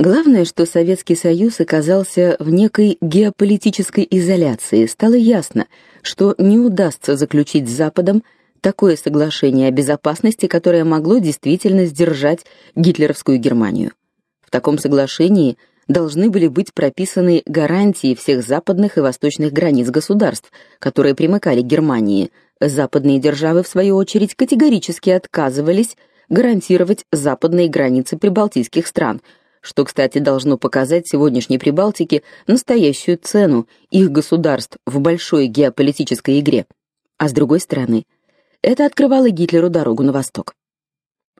Главное, что Советский Союз оказался в некой геополитической изоляции. Стало ясно, что не удастся заключить с Западом такое соглашение о безопасности, которое могло действительно сдержать гитлеровскую Германию. В таком соглашении должны были быть прописаны гарантии всех западных и восточных границ государств, которые примыкали к Германии. Западные державы в свою очередь категорически отказывались гарантировать западные границы прибалтийских стран, что, кстати, должно показать сегодняшней Прибалтике настоящую цену их государств в большой геополитической игре. А с другой стороны, это открывало Гитлеру дорогу на восток.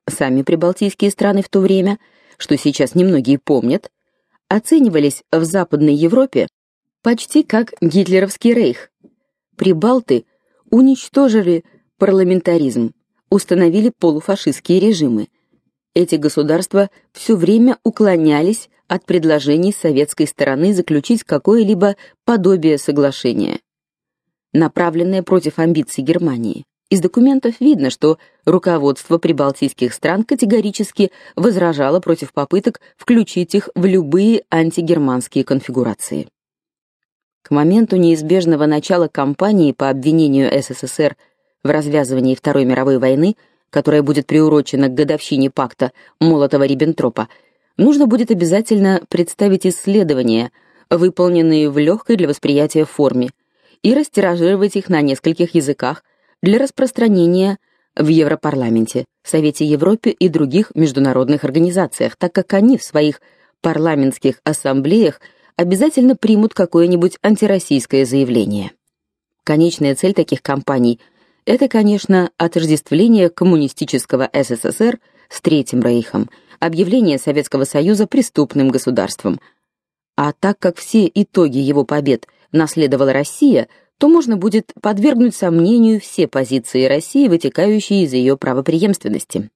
Сами прибалтийские страны в то время, что сейчас немногие помнят, оценивались в Западной Европе почти как гитлеровский рейх. Прибалты уничтожили парламентаризм, установили полуфашистские режимы. Эти государства все время уклонялись от предложений советской стороны заключить какое-либо подобие соглашения, направленное против амбиций Германии. Из документов видно, что руководство прибалтийских стран категорически возражало против попыток включить их в любые антигерманские конфигурации. К моменту неизбежного начала кампании по обвинению СССР в развязывании Второй мировой войны, которая будет приурочена к годовщине пакта Молотова-Риббентропа, нужно будет обязательно представить исследования, выполненные в легкой для восприятия форме, и растиражировать их на нескольких языках для распространения в Европарламенте, Совете Европы и других международных организациях, так как они в своих парламентских ассамблеях обязательно примут какое-нибудь антироссийское заявление. Конечная цель таких кампаний это, конечно, отождествление коммунистического СССР с Третьим Рейхом, объявление Советского Союза преступным государством. А так как все итоги его побед наследовала Россия, то можно будет подвергнуть сомнению все позиции России, вытекающие из ее правопреемственности.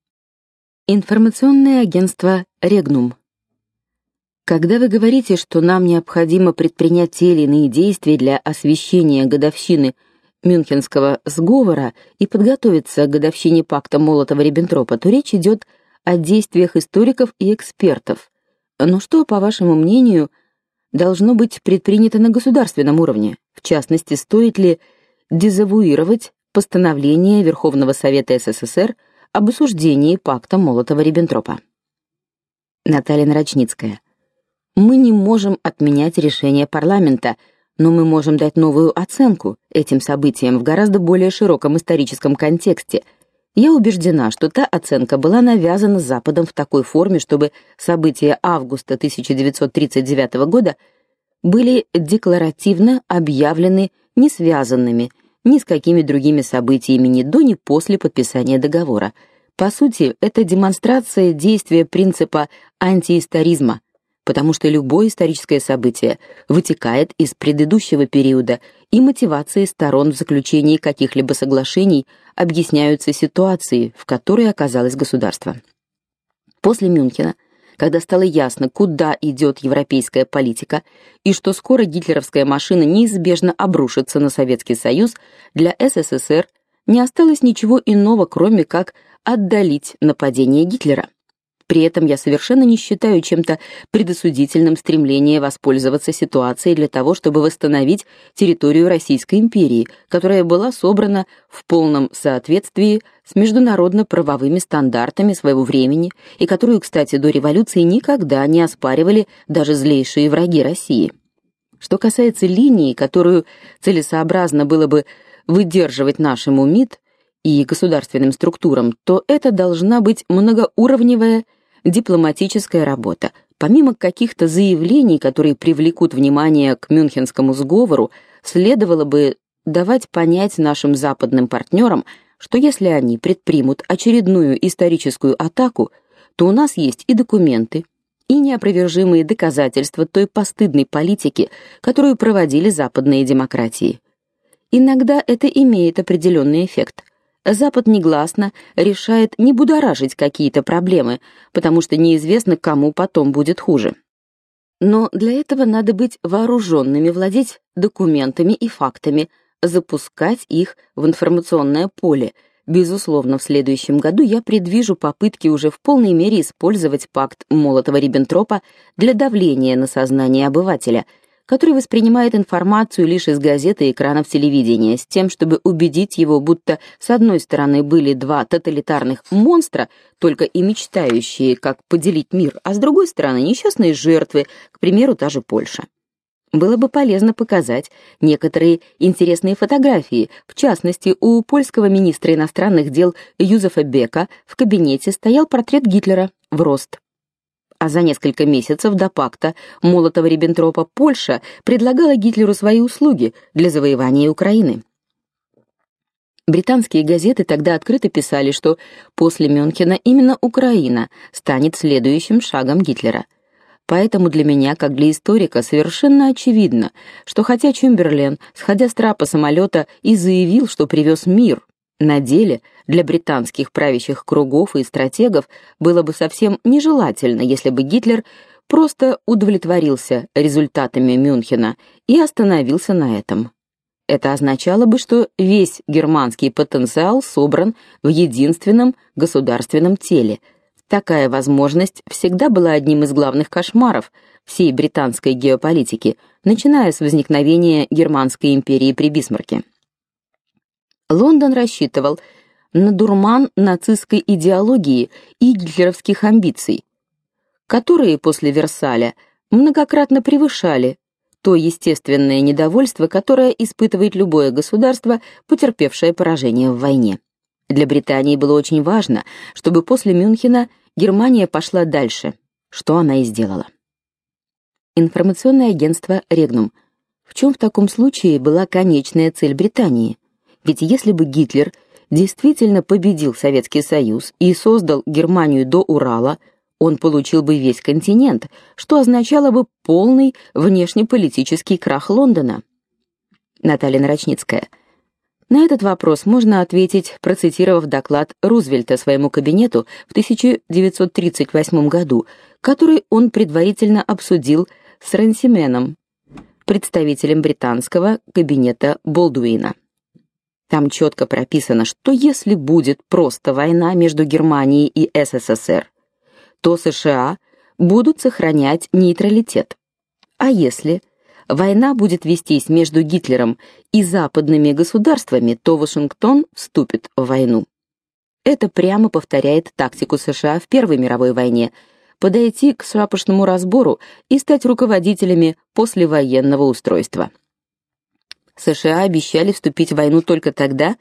Информационное агентство Регнум. Когда вы говорите, что нам необходимо предпринять те или иные действия для освещения годовщины Мюнхенского сговора и подготовиться к годовщине пакта Молотова-Риббентропа, то речь идет о действиях историков и экспертов. Но что, по вашему мнению, должно быть предпринято на государственном уровне? В частности, стоит ли дезавуировать постановление Верховного Совета СССР об осуждении пакта Молотова-Риббентропа? Наталья Нарочницкая. Мы не можем отменять решение парламента, но мы можем дать новую оценку этим событиям в гораздо более широком историческом контексте. Я убеждена, что та оценка была навязана Западом в такой форме, чтобы события августа 1939 года были декларативно объявлены не связанными ни с какими другими событиями ни до, ни после подписания договора. По сути, это демонстрация действия принципа антиисторизма, потому что любое историческое событие вытекает из предыдущего периода, и мотивации сторон в заключении каких-либо соглашений объясняются ситуацией, в которой оказалось государство. После Мюнхена когда стало ясно, куда идет европейская политика и что скоро гитлеровская машина неизбежно обрушится на Советский Союз, для СССР не осталось ничего иного, кроме как отдалить нападение Гитлера. При этом я совершенно не считаю чем-то предосудительным стремление воспользоваться ситуацией для того, чтобы восстановить территорию Российской империи, которая была собрана в полном соответствии с международно-правовыми стандартами своего времени и которую, кстати, до революции никогда не оспаривали даже злейшие враги России. Что касается линии, которую целесообразно было бы выдерживать нашему МИД, и государственным структурам, то это должна быть многоуровневая дипломатическая работа. Помимо каких-то заявлений, которые привлекут внимание к Мюнхенскому сговору, следовало бы давать понять нашим западным партнерам, что если они предпримут очередную историческую атаку, то у нас есть и документы, и неопровержимые доказательства той постыдной политики, которую проводили западные демократии. Иногда это имеет определенный эффект – Запад негласно решает не будоражить какие-то проблемы, потому что неизвестно, кому потом будет хуже. Но для этого надо быть вооруженными, владеть документами и фактами, запускать их в информационное поле, безусловно, в следующем году я предвижу попытки уже в полной мере использовать пакт Молотова-Риббентропа для давления на сознание обывателя, который воспринимает информацию лишь из газеты и экранов телевидения, с тем, чтобы убедить его, будто с одной стороны были два тоталитарных монстра, только и мечтающие, как поделить мир, а с другой стороны несчастные жертвы, к примеру, та же Польша. Было бы полезно показать некоторые интересные фотографии. В частности, у польского министра иностранных дел Юзефа Бека в кабинете стоял портрет Гитлера в рост. А за несколько месяцев до пакта Молотова-Риббентропа Польша предлагала Гитлеру свои услуги для завоевания Украины. Британские газеты тогда открыто писали, что после Мюнхена именно Украина станет следующим шагом Гитлера. Поэтому для меня, как для историка, совершенно очевидно, что хотя Чемберлен, сходя с трапа самолета, и заявил, что привез мир, на деле для британских правящих кругов и стратегов было бы совсем нежелательно, если бы Гитлер просто удовлетворился результатами Мюнхена и остановился на этом. Это означало бы, что весь германский потенциал собран в единственном государственном теле – Такая возможность всегда была одним из главных кошмаров всей британской геополитики, начиная с возникновения Германской империи при Бисмарке. Лондон рассчитывал на дурман нацистской идеологии и гитлеровских амбиций, которые после Версаля многократно превышали то естественное недовольство, которое испытывает любое государство, потерпевшее поражение в войне. Для Британии было очень важно, чтобы после Мюнхена Германия пошла дальше, что она и сделала. Информационное агентство Регнум. В чем в таком случае была конечная цель Британии? Ведь если бы Гитлер действительно победил Советский Союз и создал Германию до Урала, он получил бы весь континент, что означало бы полный внешнеполитический крах Лондона. Наталья Нарочницкая. На этот вопрос можно ответить, процитировав доклад Рузвельта своему кабинету в 1938 году, который он предварительно обсудил с Ренсименом, представителем британского кабинета Болдуина. Там четко прописано, что если будет просто война между Германией и СССР, то США будут сохранять нейтралитет. А если война будет вестись между Гитлером и западными государствами, то Вашингтон вступит в войну. Это прямо повторяет тактику США в Первой мировой войне подойти к шапошному разбору и стать руководителями послевоенного устройства. США обещали вступить в войну только тогда,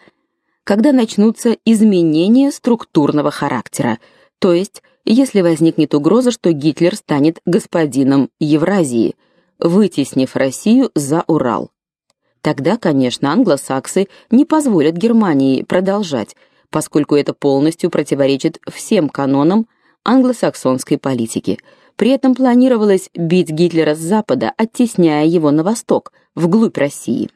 когда начнутся изменения структурного характера, то есть если возникнет угроза, что Гитлер станет господином Евразии – вытеснив Россию за Урал. Тогда, конечно, англосаксы не позволят Германии продолжать, поскольку это полностью противоречит всем канонам англосаксонской политики. При этом планировалось бить Гитлера с запада, оттесняя его на восток, вглубь России.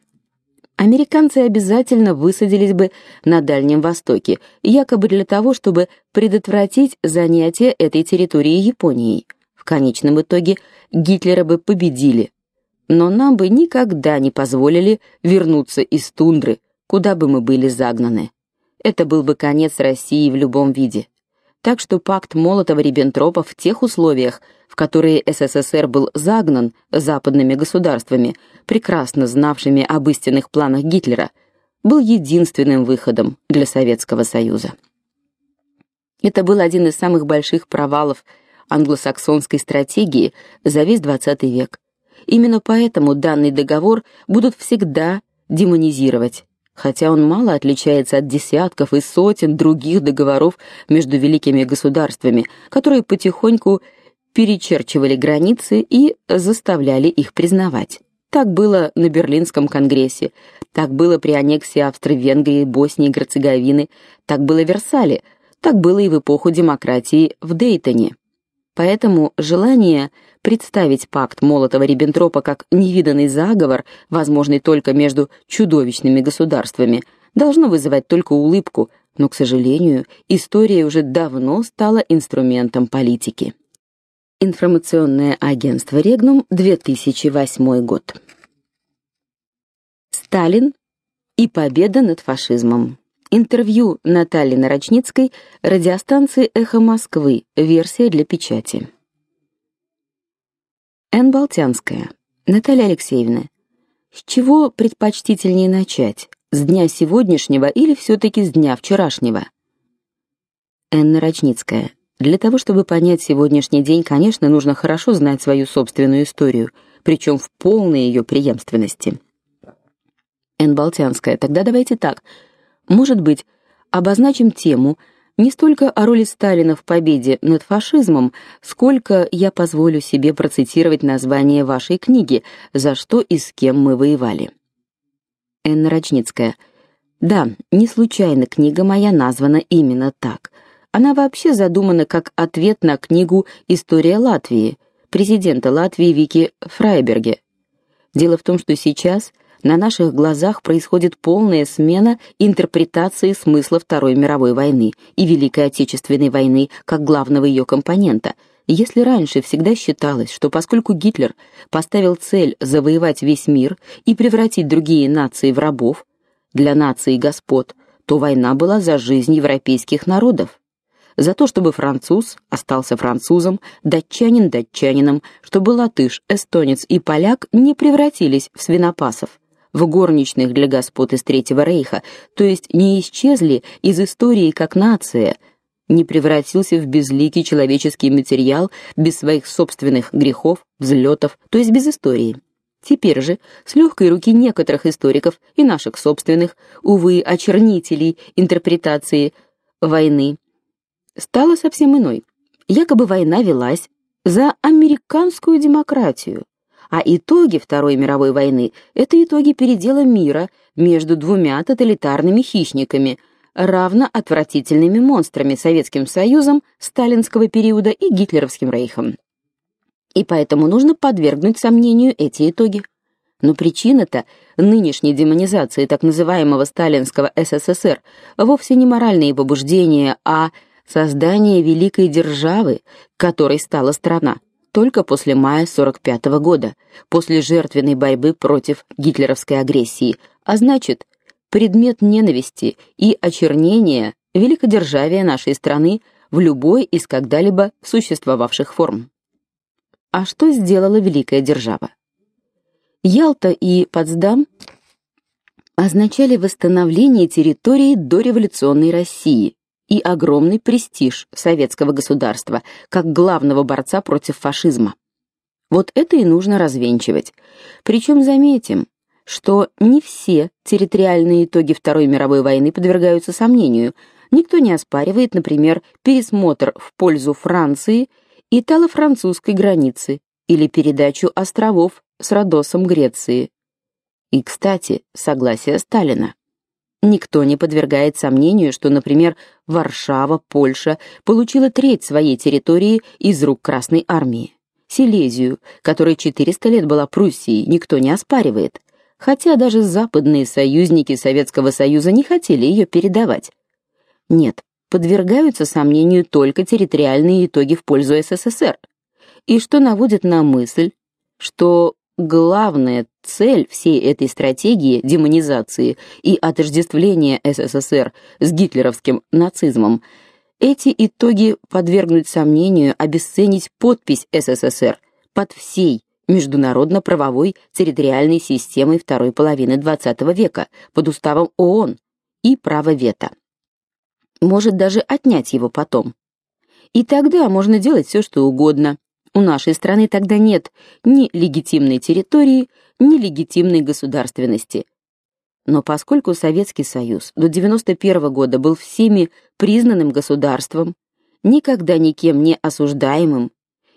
Американцы обязательно высадились бы на Дальнем Востоке, якобы для того, чтобы предотвратить занятие этой территории Японией конечном итоге Гитлера бы победили. Но нам бы никогда не позволили вернуться из тундры, куда бы мы были загнаны. Это был бы конец России в любом виде. Так что пакт Молотова-Риббентропа в тех условиях, в которые СССР был загнан западными государствами, прекрасно знавшими об истинных планах Гитлера, был единственным выходом для Советского Союза. Это был один из самых больших провалов англосаксонской стратегии за весь XX век. Именно поэтому данный договор будут всегда демонизировать, хотя он мало отличается от десятков и сотен других договоров между великими государствами, которые потихоньку перечерчивали границы и заставляли их признавать. Так было на Берлинском конгрессе, так было при аннексии Австро-Венгрии, Боснии и Герцеговины, так было в Версале, так было и в эпоху демократии в Дейтоне. Поэтому желание представить пакт Молотова-Риббентропа как невиданный заговор, возможный только между чудовищными государствами, должно вызывать только улыбку, но, к сожалению, история уже давно стала инструментом политики. Информационное агентство Регнум, 2008 год. Сталин и победа над фашизмом. Интервью Натальи Нарочницкой радиостанции Эхо Москвы. Версия для печати. Н. Болтянская. Наталья Алексеевна. С чего предпочтительнее начать? С дня сегодняшнего или все таки с дня вчерашнего? Н. Нарочницкая. Для того, чтобы понять сегодняшний день, конечно, нужно хорошо знать свою собственную историю, причем в полной ее преемственности. Н. Болтянская. Тогда давайте так. Может быть, обозначим тему не столько о роли Сталина в победе над фашизмом, сколько я позволю себе процитировать название вашей книги «За что и с кем мы воевали». Энна Рочницкая. Да, не случайно книга моя названа именно так. Она вообще задумана как ответ на книгу История Латвии президента Латвии Вики Фрайберге. Дело в том, что сейчас на наших глазах происходит полная смена интерпретации смысла Второй мировой войны и Великой Отечественной войны как главного ее компонента. Если раньше всегда считалось, что поскольку Гитлер поставил цель завоевать весь мир и превратить другие нации в рабов для наций господ, то война была за жизнь европейских народов за то, чтобы француз остался французом, датчанин датчанином, чтобы латыш, эстонец и поляк не превратились в свинопасов в горничных для господ из Третьего рейха, то есть не исчезли из истории как нация, не превратился в безликий человеческий материал без своих собственных грехов, взлетов, то есть без истории. Теперь же, с легкой руки некоторых историков и наших собственных, увы, очернителей интерпретации войны, стала совсем иной. Якобы война велась за американскую демократию, а итоги Второй мировой войны это итоги передела мира между двумя тоталитарными хищниками, равно отвратительными монстрами Советским Союзом сталинского периода и гитлеровским рейхом. И поэтому нужно подвергнуть сомнению эти итоги. Но причина-то нынешней демонизации так называемого сталинского СССР вовсе не моральные побуждения, а создание великой державы, которой стала страна только после мая 45 -го года, после жертвенной борьбы против гитлеровской агрессии, а значит, предмет ненависти и очернения великодержавия нашей страны в любой из когда-либо существовавших форм. А что сделала великая держава? Ялта и Потсдам означали восстановление территории дореволюционной России, и огромный престиж советского государства как главного борца против фашизма. Вот это и нужно развенчивать. Причем заметим, что не все территориальные итоги Второй мировой войны подвергаются сомнению. Никто не оспаривает, например, пересмотр в пользу Франции итало-французской границы или передачу островов с Родосом Греции. И, кстати, согласие Сталина. Никто не подвергает сомнению, что, например, Варшава, Польша получила треть своей территории из рук Красной армии. Силезию, которая 400 лет была Пруссией, никто не оспаривает, хотя даже западные союзники Советского Союза не хотели ее передавать. Нет, подвергаются сомнению только территориальные итоги в пользу СССР. И что наводит на мысль, что главная цель всей этой стратегии демонизации и отождествления СССР с гитлеровским нацизмом эти итоги подвергнуть сомнению, обесценить подпись СССР под всей международно-правовой территориальной системой второй половины XX века под уставом ООН и право вето. Может даже отнять его потом. И тогда можно делать все, что угодно, у нашей страны тогда нет ни легитимной территории, ни легитимной государственности. Но поскольку Советский Союз до 91 года был всеми признанным государством, никогда никем не осуждаемым,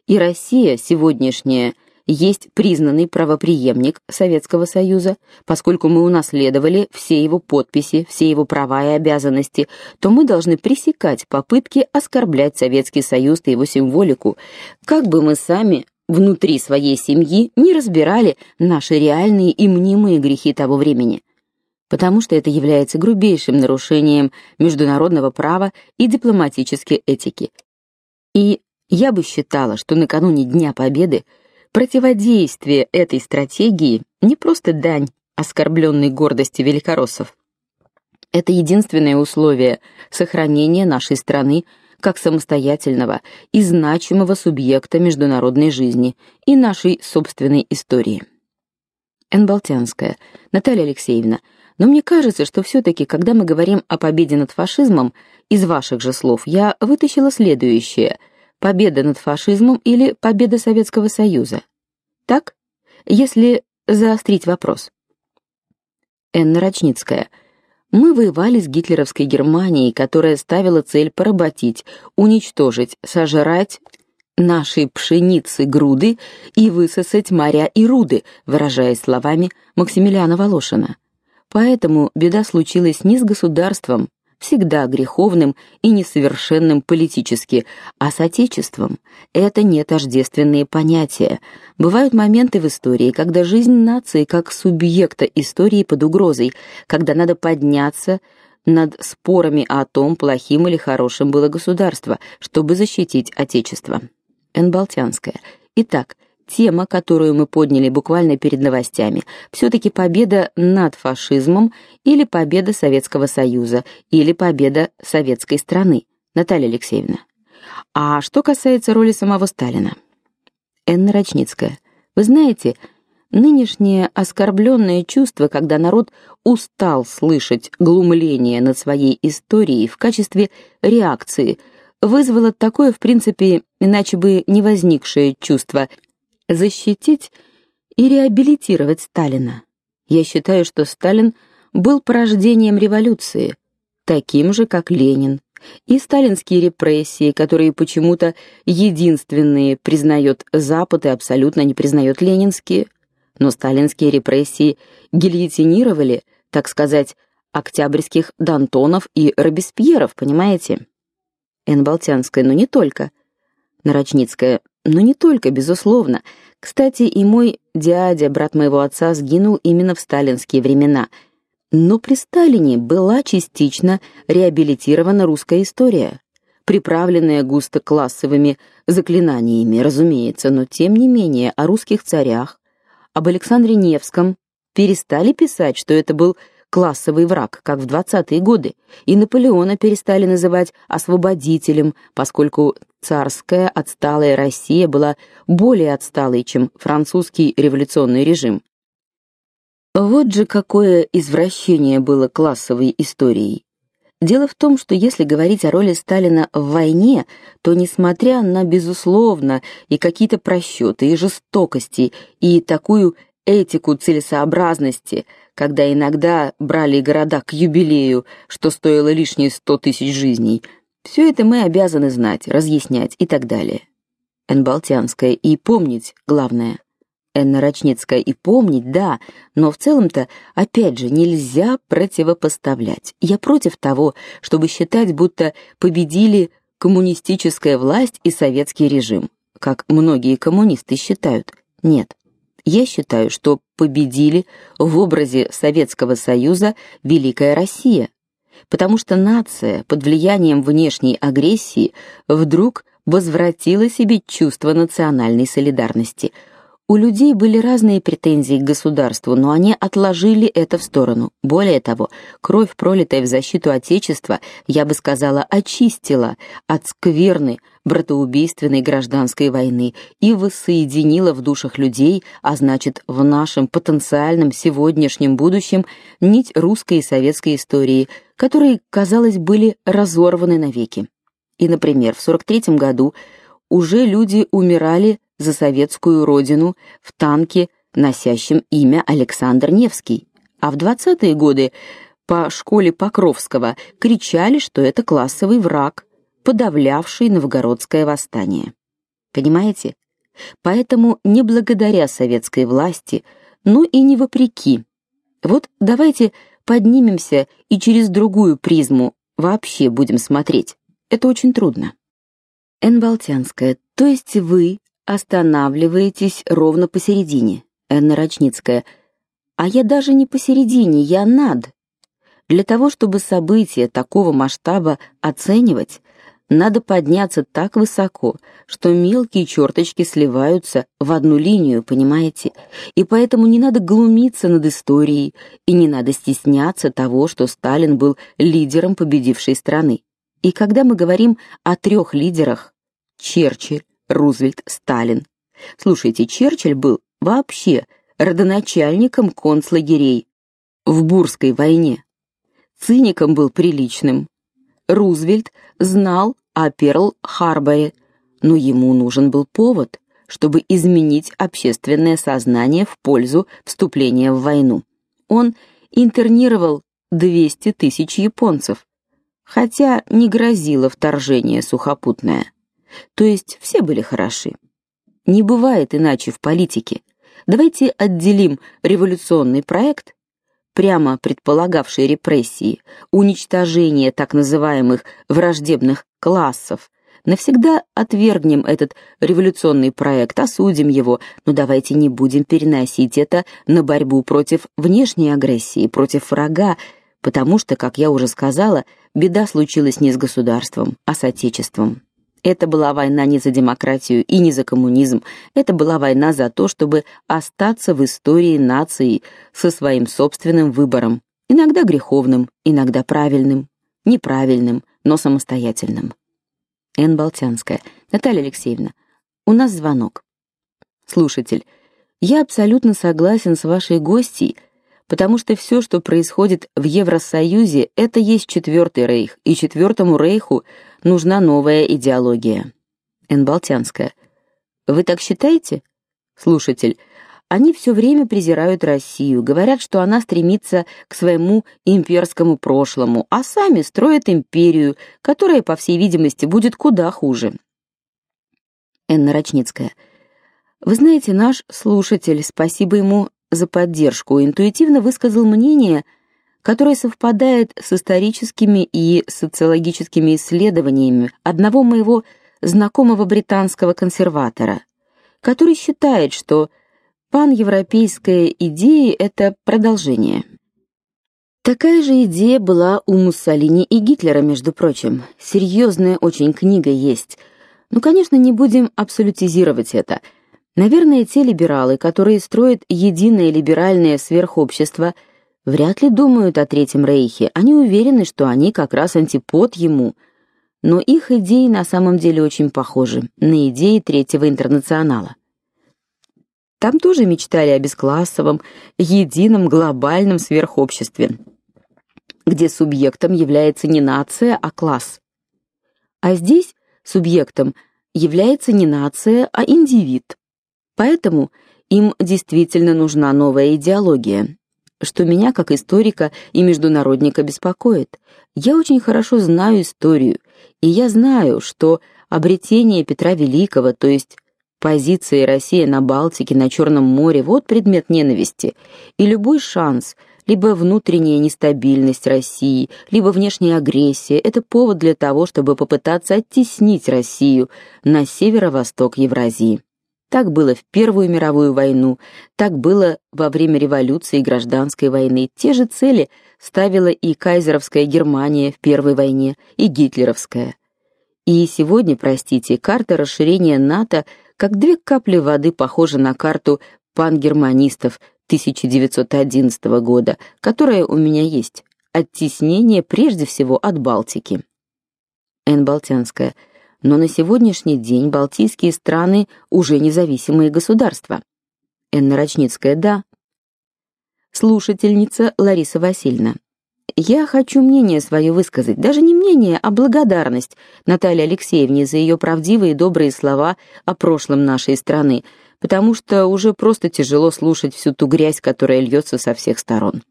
и Россия сегодняшняя есть признанный правопреемник Советского Союза, поскольку мы унаследовали все его подписи, все его права и обязанности, то мы должны пресекать попытки оскорблять Советский Союз и его символику, как бы мы сами внутри своей семьи не разбирали наши реальные и мнимые грехи того времени. Потому что это является грубейшим нарушением международного права и дипломатической этики. И я бы считала, что накануне Дня Победы Противодействие этой стратегии не просто дань оскорбленной гордости великороссов, Это единственное условие сохранения нашей страны как самостоятельного и значимого субъекта международной жизни и нашей собственной истории. Н. Болтянская. Наталья Алексеевна, но мне кажется, что все таки когда мы говорим о победе над фашизмом, из ваших же слов я вытащила следующее: победа над фашизмом или победа Советского Союза. Так? Если заострить вопрос. Энна Рачницкая. Мы воевали с гитлеровской Германией, которая ставила цель поработить, уничтожить, сожрать нашей пшеницы груды и высосать моря и руды, выражаясь словами Максимилиана Волошина. Поэтому беда случилась не с государством, всегда греховным и несовершенным политически, а с отечеством. Это не тождественные понятия. Бывают моменты в истории, когда жизнь нации как субъекта истории под угрозой, когда надо подняться над спорами о том, плохим или хорошим было государство, чтобы защитить отечество. Н. Болтянская. Итак, тема, которую мы подняли буквально перед новостями, все таки победа над фашизмом или победа Советского Союза или победа советской страны. Наталья Алексеевна. А что касается роли самого Сталина? Энна Рачницкая. Вы знаете, нынешнее оскорбленное чувство, когда народ устал слышать глумление над своей историей в качестве реакции, вызвало такое, в принципе, иначе бы не возникшее чувство защитить и реабилитировать Сталина. Я считаю, что Сталин был порождением революции, таким же, как Ленин. И сталинские репрессии, которые почему-то единственные признает Запад и абсолютно не признает ленинские. Но сталинские репрессии гильотинировали, так сказать, октябрьских Д'Антонов и Робеспьеров, понимаете? Н. Болтянская, но не только. Нарочницкая, но не только, безусловно. Кстати, и мой дядя, брат моего отца, сгинул именно в сталинские времена. Но при Сталине была частично реабилитирована русская история, приправленная густо классовыми заклинаниями, разумеется, но тем не менее о русских царях, об Александре Невском перестали писать, что это был классовый враг, как в 20-е годы, и Наполеона перестали называть освободителем, поскольку царская отсталая Россия была более отсталой, чем французский революционный режим. Вот же какое извращение было классовой историей. Дело в том, что если говорить о роли Сталина в войне, то несмотря на безусловно и какие-то просчеты, и жестокости, и такую этику целесообразности, когда иногда брали города к юбилею, что стоило лишние сто тысяч жизней. Все это мы обязаны знать, разъяснять и так далее. Н. Балтянская и помнить главное. Н. Нарочницкая и помнить, да, но в целом-то, опять же, нельзя противопоставлять. Я против того, чтобы считать, будто победили коммунистическая власть и советский режим, как многие коммунисты считают. Нет. Я считаю, что победили в образе Советского Союза Великая Россия, потому что нация под влиянием внешней агрессии вдруг возвратила себе чувство национальной солидарности – у людей были разные претензии к государству, но они отложили это в сторону. Более того, кровь, пролитая в защиту отечества, я бы сказала, очистила от скверны братоубийственной гражданской войны и воссоединила в душах людей, а значит, в нашем потенциальном сегодняшнем будущем нить русской и советской истории, которые, казалось, были разорваны навеки. И, например, в 43 году уже люди умирали за советскую родину в танке, носящем имя Александр Невский. А в 20-е годы по школе Покровского кричали, что это классовый враг, подавлявший новгородское восстание. Понимаете? Поэтому не благодаря советской власти, но и не вопреки. Вот давайте поднимемся и через другую призму вообще будем смотреть. Это очень трудно. Н. Болтянская, то есть вы останавливаетесь ровно посередине. Энна Рачницкая. А я даже не посередине, я над. Для того, чтобы события такого масштаба оценивать, Надо подняться так высоко, что мелкие черточки сливаются в одну линию, понимаете? И поэтому не надо глумиться над историей, и не надо стесняться того, что Сталин был лидером победившей страны. И когда мы говорим о трех лидерах Черчилль, Рузвельт, Сталин. Слушайте, Черчилль был вообще родоначальником концлагерей в Бурской войне. Циником был приличным. Рузвельт знал о Перл-Харборе, но ему нужен был повод, чтобы изменить общественное сознание в пользу вступления в войну. Он интернировал 200 тысяч японцев, хотя не грозило вторжение сухопутное. То есть все были хороши. Не бывает иначе в политике. Давайте отделим революционный проект прямо предполагавший репрессии, уничтожение так называемых враждебных классов, навсегда отвергнем этот революционный проект, осудим его, но давайте не будем переносить это на борьбу против внешней агрессии, против врага, потому что, как я уже сказала, беда случилась не с государством, а с отечеством. Это была война не за демократию и не за коммунизм, это была война за то, чтобы остаться в истории нации со своим собственным выбором, иногда греховным, иногда правильным, неправильным, но самостоятельным. Н. Болтянская. Наталья Алексеевна, у нас звонок. Слушатель, я абсолютно согласен с вашей гостьей, потому что все, что происходит в Евросоюзе, это есть четвертый рейх, и четвертому рейху нужна новая идеология. Н. Болтянская. Вы так считаете? Слушатель. Они все время презирают Россию, говорят, что она стремится к своему имперскому прошлому, а сами строят империю, которая, по всей видимости, будет куда хуже. Энна Рачницкая. Вы знаете, наш слушатель, спасибо ему за поддержку, интуитивно высказал мнение, которое совпадает с историческими и социологическими исследованиями одного моего знакомого британского консерватора, который считает, что паневропейская идея это продолжение. Такая же идея была у Муссолини и Гитлера, между прочим. Серьезная очень книга есть. Ну, конечно, не будем абсолютизировать это. Наверное, те либералы, которые строят единое либеральное сверхобщество, вряд ли думают о Третьем Рейхе. Они уверены, что они как раз антипод ему. Но их идеи на самом деле очень похожи на идеи Третьего интернационала. Там тоже мечтали о бесклассовом, едином глобальном сверхобществе, где субъектом является не нация, а класс. А здесь субъектом является не нация, а индивид. Поэтому им действительно нужна новая идеология, что меня как историка и международника беспокоит. Я очень хорошо знаю историю, и я знаю, что обретение Петра Великого, то есть Позиции России на Балтике, на Черном море вот предмет ненависти, и любой шанс, либо внутренняя нестабильность России, либо внешняя агрессия это повод для того, чтобы попытаться оттеснить Россию на северо-восток Евразии. Так было в Первую мировую войну, так было во время революции и гражданской войны. Те же цели ставила и кайзеровская Германия в Первой войне, и гитлеровская. И сегодня, простите, карта расширения НАТО как две капли воды похожа на карту пангерманистов 1911 года, которая у меня есть. Оттеснение прежде всего от Балтики. Н. Балтянская. Но на сегодняшний день балтийские страны уже независимые государства. Н. Нарочницкая. Да. Слушательница Лариса Васильевна. Я хочу мнение свое высказать, даже не мнение, а благодарность Наталье Алексеевне за ее правдивые и добрые слова о прошлом нашей страны, потому что уже просто тяжело слушать всю ту грязь, которая льется со всех сторон.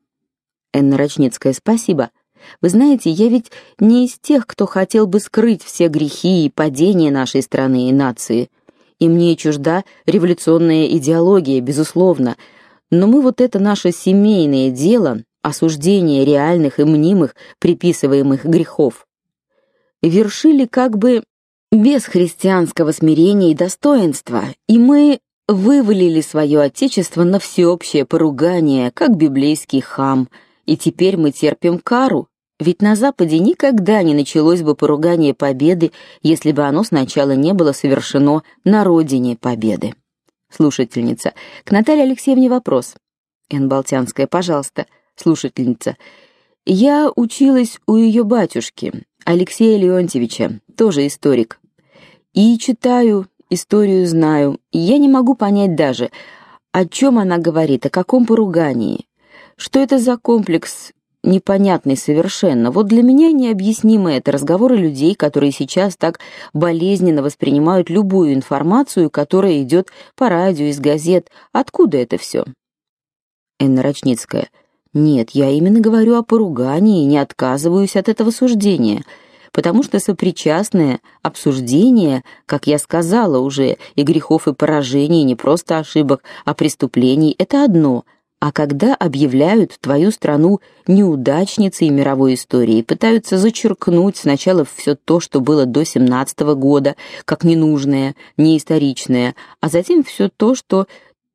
Энна Рачницкая, спасибо. Вы знаете, я ведь не из тех, кто хотел бы скрыть все грехи и падения нашей страны и нации. И мне чужда революционная идеология, безусловно, но мы вот это наше семейное дело осуждение реальных и мнимых приписываемых грехов, вершили как бы без христианского смирения и достоинства, и мы вывалили свое отечество на всеобщее поругание, как библейский хам, и теперь мы терпим кару, Ведь на Западе никогда не началось бы поругание победы, если бы оно сначала не было совершено на родине победы. Слушательница. К Наталье Алексеевне вопрос. Н. Болтянская, пожалуйста. Слушательница. Я училась у ее батюшки, Алексея Леонтьевича, тоже историк. И читаю, историю знаю. Я не могу понять даже, о чем она говорит, о каком поругании. Что это за комплекс непонятный совершенно. Вот для меня необъяснимо это разговоры людей, которые сейчас так болезненно воспринимают любую информацию, которая идет по радио, из газет. Откуда это все? Энна Рочницкая. Нет, я именно говорю о поругании и не отказываюсь от этого суждения, потому что сопричастное обсуждение, как я сказала уже, и грехов и поражений, не просто ошибок, а преступлений это одно — а когда объявляют твою страну неудачницей мировой истории, пытаются зачеркнуть сначала все то, что было до 17 года, как ненужное, неисторичное, а затем все то, что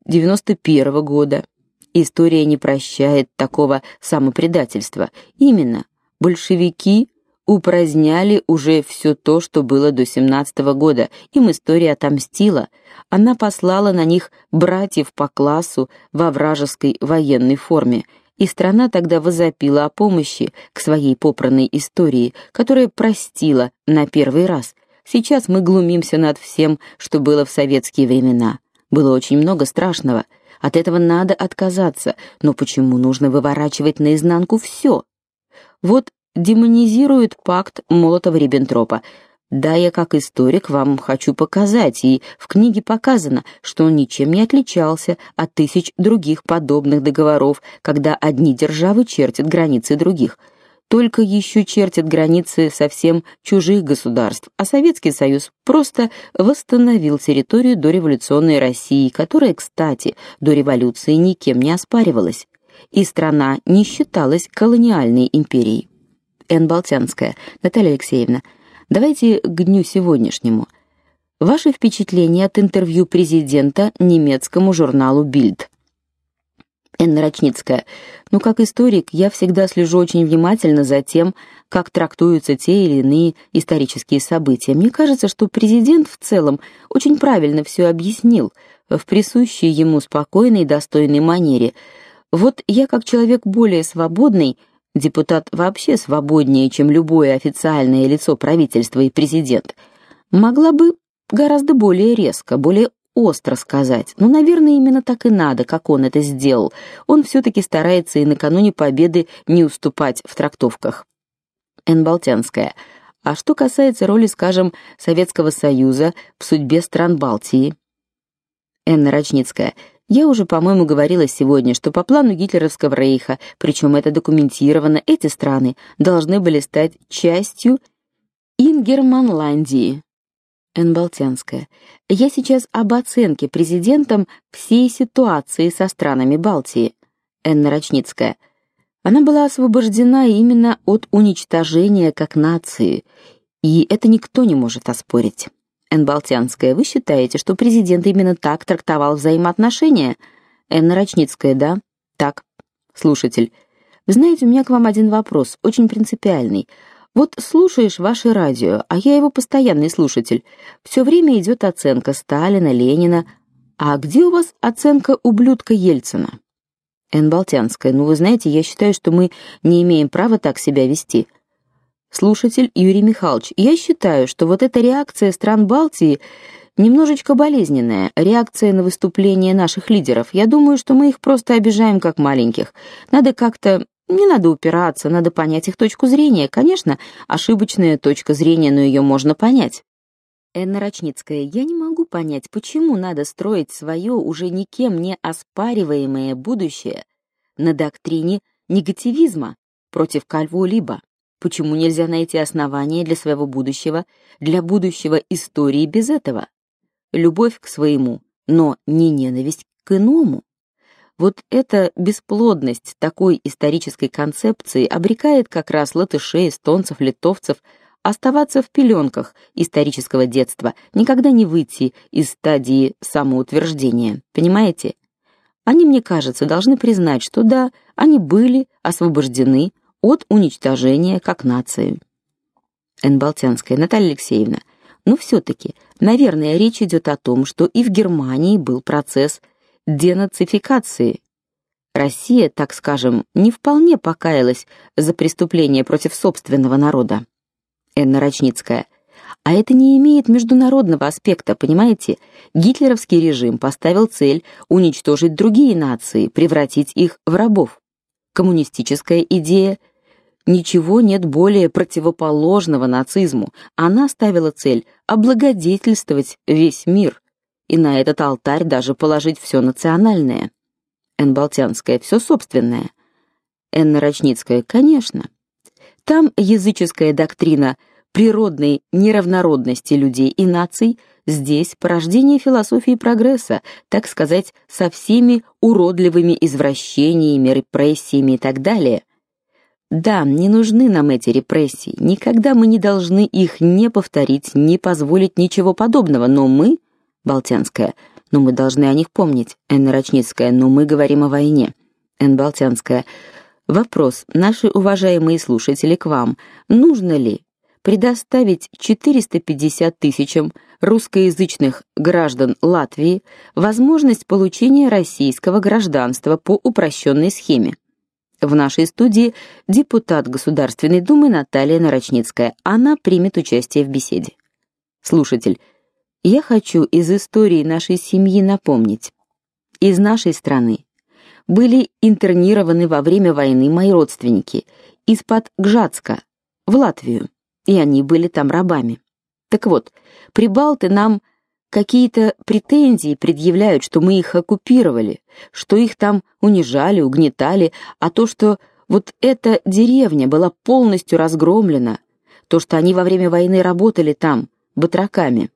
91 -го года. История не прощает такого самопредательства. Именно большевики упраздняли уже все то, что было до 17 -го года. Им история отомстила. Она послала на них братьев по классу во вражеской военной форме, и страна тогда возопила о помощи к своей попранной истории, которая простила на первый раз. Сейчас мы глумимся над всем, что было в советские времена. Было очень много страшного. От этого надо отказаться, но почему нужно выворачивать наизнанку все? Вот демонизирует пакт Молотова-Риббентропа. Да, я как историк вам хочу показать, и в книге показано, что он ничем не отличался от тысяч других подобных договоров, когда одни державы чертят границы других. Только еще чертят границы совсем чужих государств, а Советский Союз просто восстановил территорию дореволюционной России, которая, кстати, до революции никем не оспаривалась, и страна не считалась колониальной империей. Н. Болтянская. Наталья Алексеевна, давайте к дню сегодняшнему. Ваши впечатления от интервью президента немецкому журналу Bild. Энна Рачницкая. Ну, как историк, я всегда слежу очень внимательно за тем, как трактуются те или иные исторические события. Мне кажется, что президент в целом очень правильно все объяснил в присущей ему спокойной и достойной манере. Вот я, как человек более свободный, депутат вообще свободнее, чем любое официальное лицо правительства и президент, могла бы гораздо более резко, более остро сказать. Ну, наверное, именно так и надо, как он это сделал. Он все таки старается и накануне победы не уступать в трактовках. Н. Балтянская. А что касается роли, скажем, Советского Союза в судьбе стран Балтии? Н. Рачницкая. Я уже, по-моему, говорила сегодня, что по плану гитлеровского рейха, причем это документировано, эти страны должны были стать частью Ингерманландии. Н. Балтянская. Я сейчас об оценке президентом всей ситуации со странами Балтии. Н. Рачницкая. Она была освобождена именно от уничтожения как нации, и это никто не может оспорить. Н. Балтянская, вы считаете, что президент именно так трактовал взаимоотношения? Н. Рачницкая, да? Так. Слушатель. Вы знаете, у меня к вам один вопрос, очень принципиальный. Вот слушаешь ваше радио, а я его постоянный слушатель. Все время идет оценка Сталина, Ленина. А где у вас оценка ублюдка Ельцина? Н. Балтянская. Ну, вы знаете, я считаю, что мы не имеем права так себя вести. Слушатель Юрий Михайлович, я считаю, что вот эта реакция стран Балтии немножечко болезненная, реакция на выступления наших лидеров. Я думаю, что мы их просто обижаем как маленьких. Надо как-то не надо упираться, надо понять их точку зрения. Конечно, ошибочная точка зрения, но ее можно понять. Энна Рачницкая, я не могу понять, почему надо строить свое уже никем не оспариваемое будущее на доктрине негативизма против кого-либо. Почему нельзя найти основания для своего будущего, для будущего истории без этого? Любовь к своему, но не ненависть к иному. Вот эта бесплодность такой исторической концепции обрекает как раз латышей, эстонцев, литовцев оставаться в пеленках исторического детства, никогда не выйти из стадии самоутверждения. Понимаете? Они, мне кажется, должны признать, что да, они были освобождены от уничтожения как нации. Н. Балтянская, Наталья Алексеевна, ну все-таки, наверное, речь идет о том, что и в Германии был процесс денацификации. Россия, так скажем, не вполне покаялась за преступление против собственного народа. Энна Рочницкая. А это не имеет международного аспекта, понимаете? Гитлеровский режим поставил цель уничтожить другие нации, превратить их в рабов. Коммунистическая идея Ничего нет более противоположного нацизму. Она ставила цель облагодетельствовать весь мир и на этот алтарь даже положить все национальное. Н. Балтянская все собственное. Н. Рочницкая, конечно. Там языческая доктрина природной неравнородности людей и наций, здесь порождение философии прогресса, так сказать, со всеми уродливыми извращениями, репрессиями и так далее – да, не нужны нам эти репрессии. Никогда мы не должны их не повторить, не позволить ничего подобного, но мы, Балтянская, но мы должны о них помнить. Энна Рочницкая, но мы говорим о войне. Н. Балтянская. Вопрос, наши уважаемые слушатели, к вам. Нужно ли предоставить 450 тысячам русскоязычных граждан Латвии возможность получения российского гражданства по упрощенной схеме? В нашей студии депутат Государственной Думы Наталья Нарочницкая. Она примет участие в беседе. Слушатель, я хочу из истории нашей семьи напомнить. Из нашей страны были интернированы во время войны мои родственники из-под Гжатска в Латвию, и они были там рабами. Так вот, прибалты нам какие-то претензии предъявляют, что мы их оккупировали, что их там унижали, угнетали, а то, что вот эта деревня была полностью разгромлена, то, что они во время войны работали там батраками.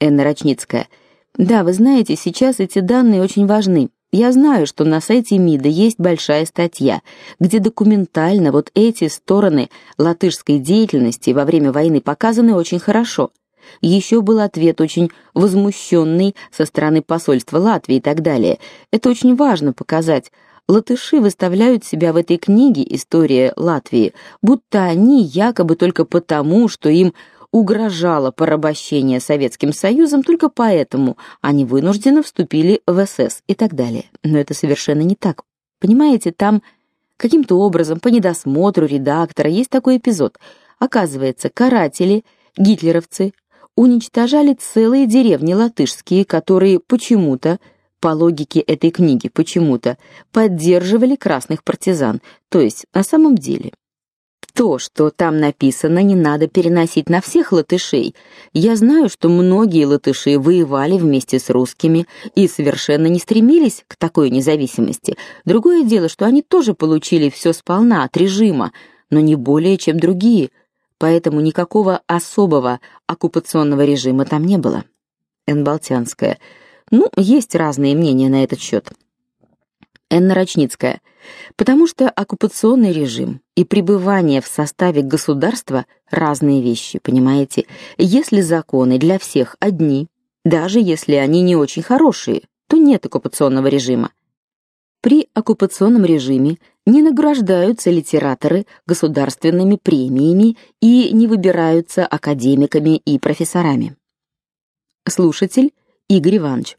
Энна Рочницкая. Да, вы знаете, сейчас эти данные очень важны. Я знаю, что на сайте МИДа есть большая статья, где документально вот эти стороны латышской деятельности во время войны показаны очень хорошо. Еще был ответ очень возмущенный со стороны посольства Латвии и так далее. Это очень важно показать. Латыши выставляют себя в этой книге История Латвии, будто они якобы только потому, что им угрожало порабощение Советским Союзом, только поэтому они вынужденно вступили в СС и так далее. Но это совершенно не так. Понимаете, там каким-то образом по недосмотру редактора есть такой эпизод. Оказывается, каратели, гитлеровцы уничтожали целые деревни латышские, которые почему-то, по логике этой книги, почему-то поддерживали красных партизан, то есть на самом деле. То, что там написано, не надо переносить на всех латышей. Я знаю, что многие латыши воевали вместе с русскими и совершенно не стремились к такой независимости. Другое дело, что они тоже получили все сполна от режима, но не более, чем другие, поэтому никакого особого оккупационного режима там не было. Н. Балтянская. Ну, есть разные мнения на этот счет. Энна Рочницкая. Потому что оккупационный режим и пребывание в составе государства разные вещи, понимаете? Если законы для всех одни, даже если они не очень хорошие, то нет оккупационного режима. При оккупационном режиме не награждаются литераторы государственными премиями и не выбираются академиками и профессорами. Слушатель Игорь Иванович.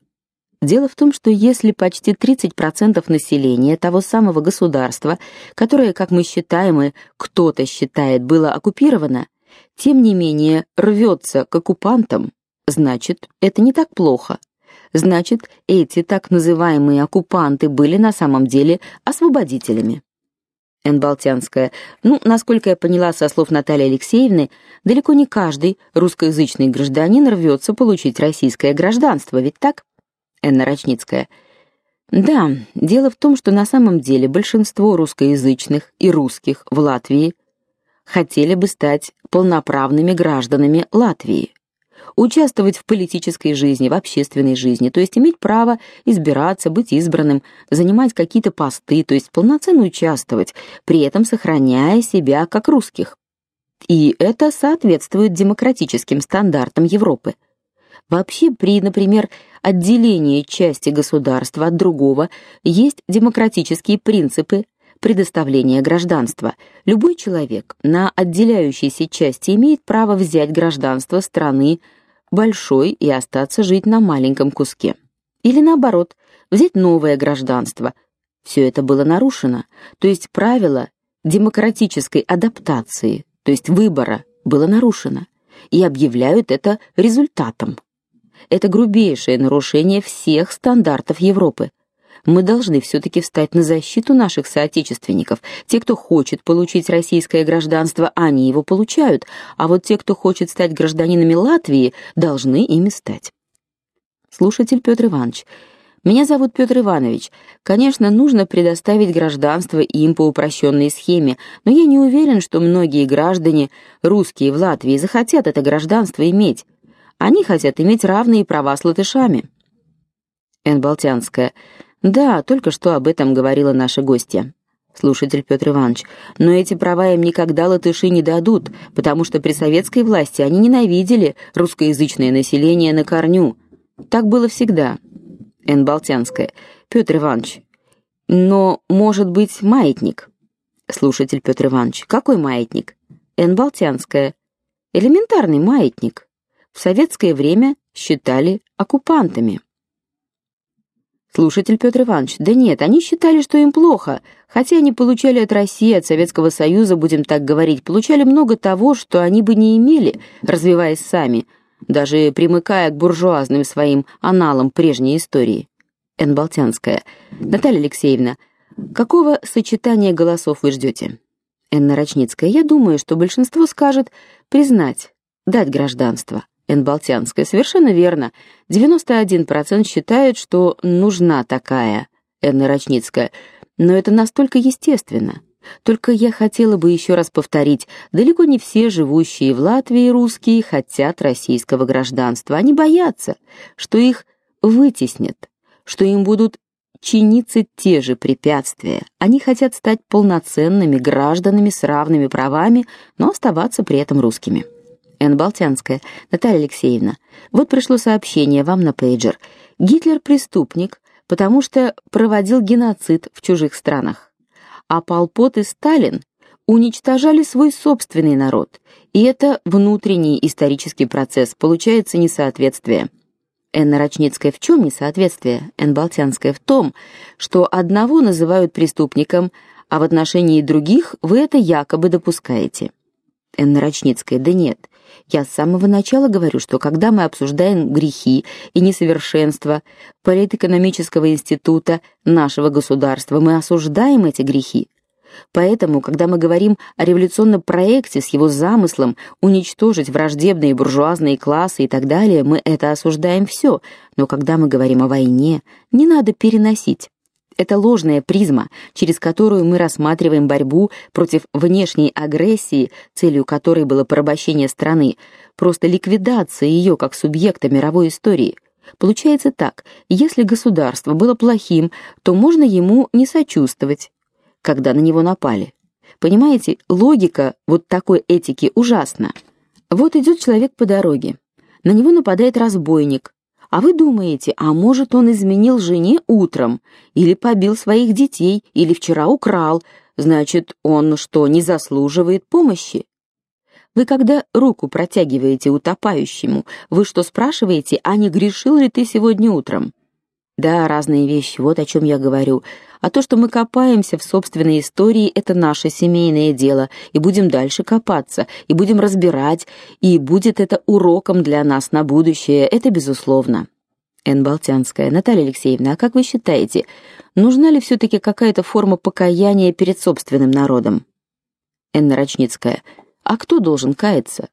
Дело в том, что если почти 30% населения того самого государства, которое, как мы считаем и кто-то считает, было оккупировано, тем не менее рвется к оккупантам, значит, это не так плохо. Значит, эти так называемые оккупанты были на самом деле освободителями. Н. Балтянская. Ну, насколько я поняла со слов Натальи Алексеевны, далеко не каждый русскоязычный гражданин рвется получить российское гражданство, ведь так? Н. Рочницкая. Да, дело в том, что на самом деле большинство русскоязычных и русских в Латвии хотели бы стать полноправными гражданами Латвии участвовать в политической жизни, в общественной жизни, то есть иметь право избираться, быть избранным, занимать какие-то посты, то есть полноценно участвовать, при этом сохраняя себя как русских. И это соответствует демократическим стандартам Европы. Вообще, при, например, отделении части государства от другого есть демократические принципы, предоставления гражданства. Любой человек на отделяющейся части имеет право взять гражданство страны большой и остаться жить на маленьком куске. Или наоборот, взять новое гражданство. Все это было нарушено, то есть правило демократической адаптации, то есть выбора, было нарушено, и объявляют это результатом. Это грубейшее нарушение всех стандартов Европы. Мы должны все таки встать на защиту наших соотечественников. Те, кто хочет получить российское гражданство, они его получают, а вот те, кто хочет стать гражданинами Латвии, должны ими стать. Слушатель Петр Иванович, меня зовут Петр Иванович. Конечно, нужно предоставить гражданство им по упрощенной схеме, но я не уверен, что многие граждане русские в Латвии захотят это гражданство иметь. Они хотят иметь равные права с латышами. Н. Балтянская. Да, только что об этом говорила наша гостья. Слушатель Петр Иванович. Но эти права им никогда латыши не дадут, потому что при советской власти они ненавидели русскоязычное население на корню. Так было всегда. Н. Балтянская. Петр Иванович. Но, может быть, маятник? Слушатель Петр Иванович. Какой маятник? Н. Балтянская. Элементарный маятник. В советское время считали оккупантами. Слушатель Петр Иванович. Да нет, они считали, что им плохо, хотя они получали от России, от Советского Союза, будем так говорить, получали много того, что они бы не имели, развиваясь сами даже примыкая к буржуазным своим аналам прежней истории. Н. Болтянская. Наталья Алексеевна, какого сочетания голосов вы ждете? Н. Нарочницкая. Я думаю, что большинство скажет признать, дать гражданство. Н. Болтянская. Совершенно верно. 91% считают, что нужна такая. Н. Нарочницкая. Но это настолько естественно. Только я хотела бы еще раз повторить, далеко не все живущие в Латвии русские хотят российского гражданства. Они боятся, что их вытеснят, что им будут чиниться те же препятствия. Они хотят стать полноценными гражданами с равными правами, но оставаться при этом русскими. Н. Болтянская. Наталья Алексеевна, вот пришло сообщение вам на пейджер. Гитлер преступник, потому что проводил геноцид в чужих странах а Пол Пот и Сталин уничтожали свой собственный народ, и это внутренний исторический процесс, получается несоответствие. Энна Рачницкая в чем несоответствие? Н. Балтянская в том, что одного называют преступником, а в отношении других вы это якобы допускаете. Энна Рачницкая, да нет. Я с самого начала говорю, что когда мы обсуждаем грехи и несовершенства политэкономического института нашего государства, мы осуждаем эти грехи. Поэтому, когда мы говорим о революционном проекте с его замыслом уничтожить враждебные буржуазные классы и так далее, мы это осуждаем все. Но когда мы говорим о войне, не надо переносить это ложная призма, через которую мы рассматриваем борьбу против внешней агрессии, целью которой было порабощение страны, просто ликвидация ее как субъекта мировой истории. Получается так: если государство было плохим, то можно ему не сочувствовать, когда на него напали. Понимаете, логика вот такой этики ужасна. Вот идет человек по дороге. На него нападает разбойник. А вы думаете, а может, он изменил жене утром или побил своих детей, или вчера украл? Значит, он что, не заслуживает помощи? Вы когда руку протягиваете утопающему, вы что спрашиваете, а не грешил ли ты сегодня утром? Да, разные вещи, вот о чем я говорю. А то, что мы копаемся в собственной истории, это наше семейное дело, и будем дальше копаться, и будем разбирать, и будет это уроком для нас на будущее, это безусловно. Н. Балтянская. Наталья Алексеевна, а как вы считаете, нужна ли все таки какая-то форма покаяния перед собственным народом? Н. Нарочницкая. А кто должен каяться?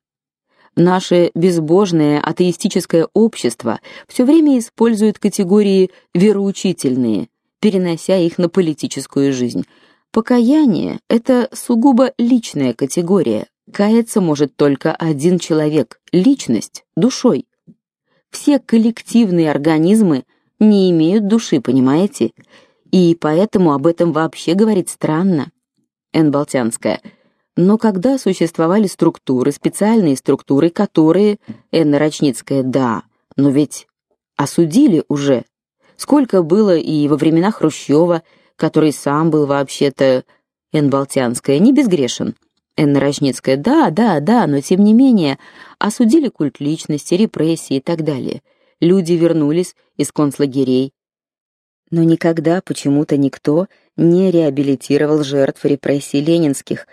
Наше безбожное атеистическое общество все время использует категории вероучительные, перенося их на политическую жизнь. Покаяние это сугубо личная категория. Каяться может только один человек, личность, душой. Все коллективные организмы не имеют души, понимаете? И поэтому об этом вообще говорить странно. Н. Балтянская. Но когда существовали структуры, специальные структуры, которые Н. Рачницкая, да, но ведь осудили уже. Сколько было и во времена Хрущева, который сам был вообще-то Н. Балтянская, не безгрешен. Н. Рожницкая, да, да, да, но тем не менее осудили культ личности, репрессии и так далее. Люди вернулись из концлагерей. Но никогда почему-то никто не реабилитировал жертв репрессий ленинских,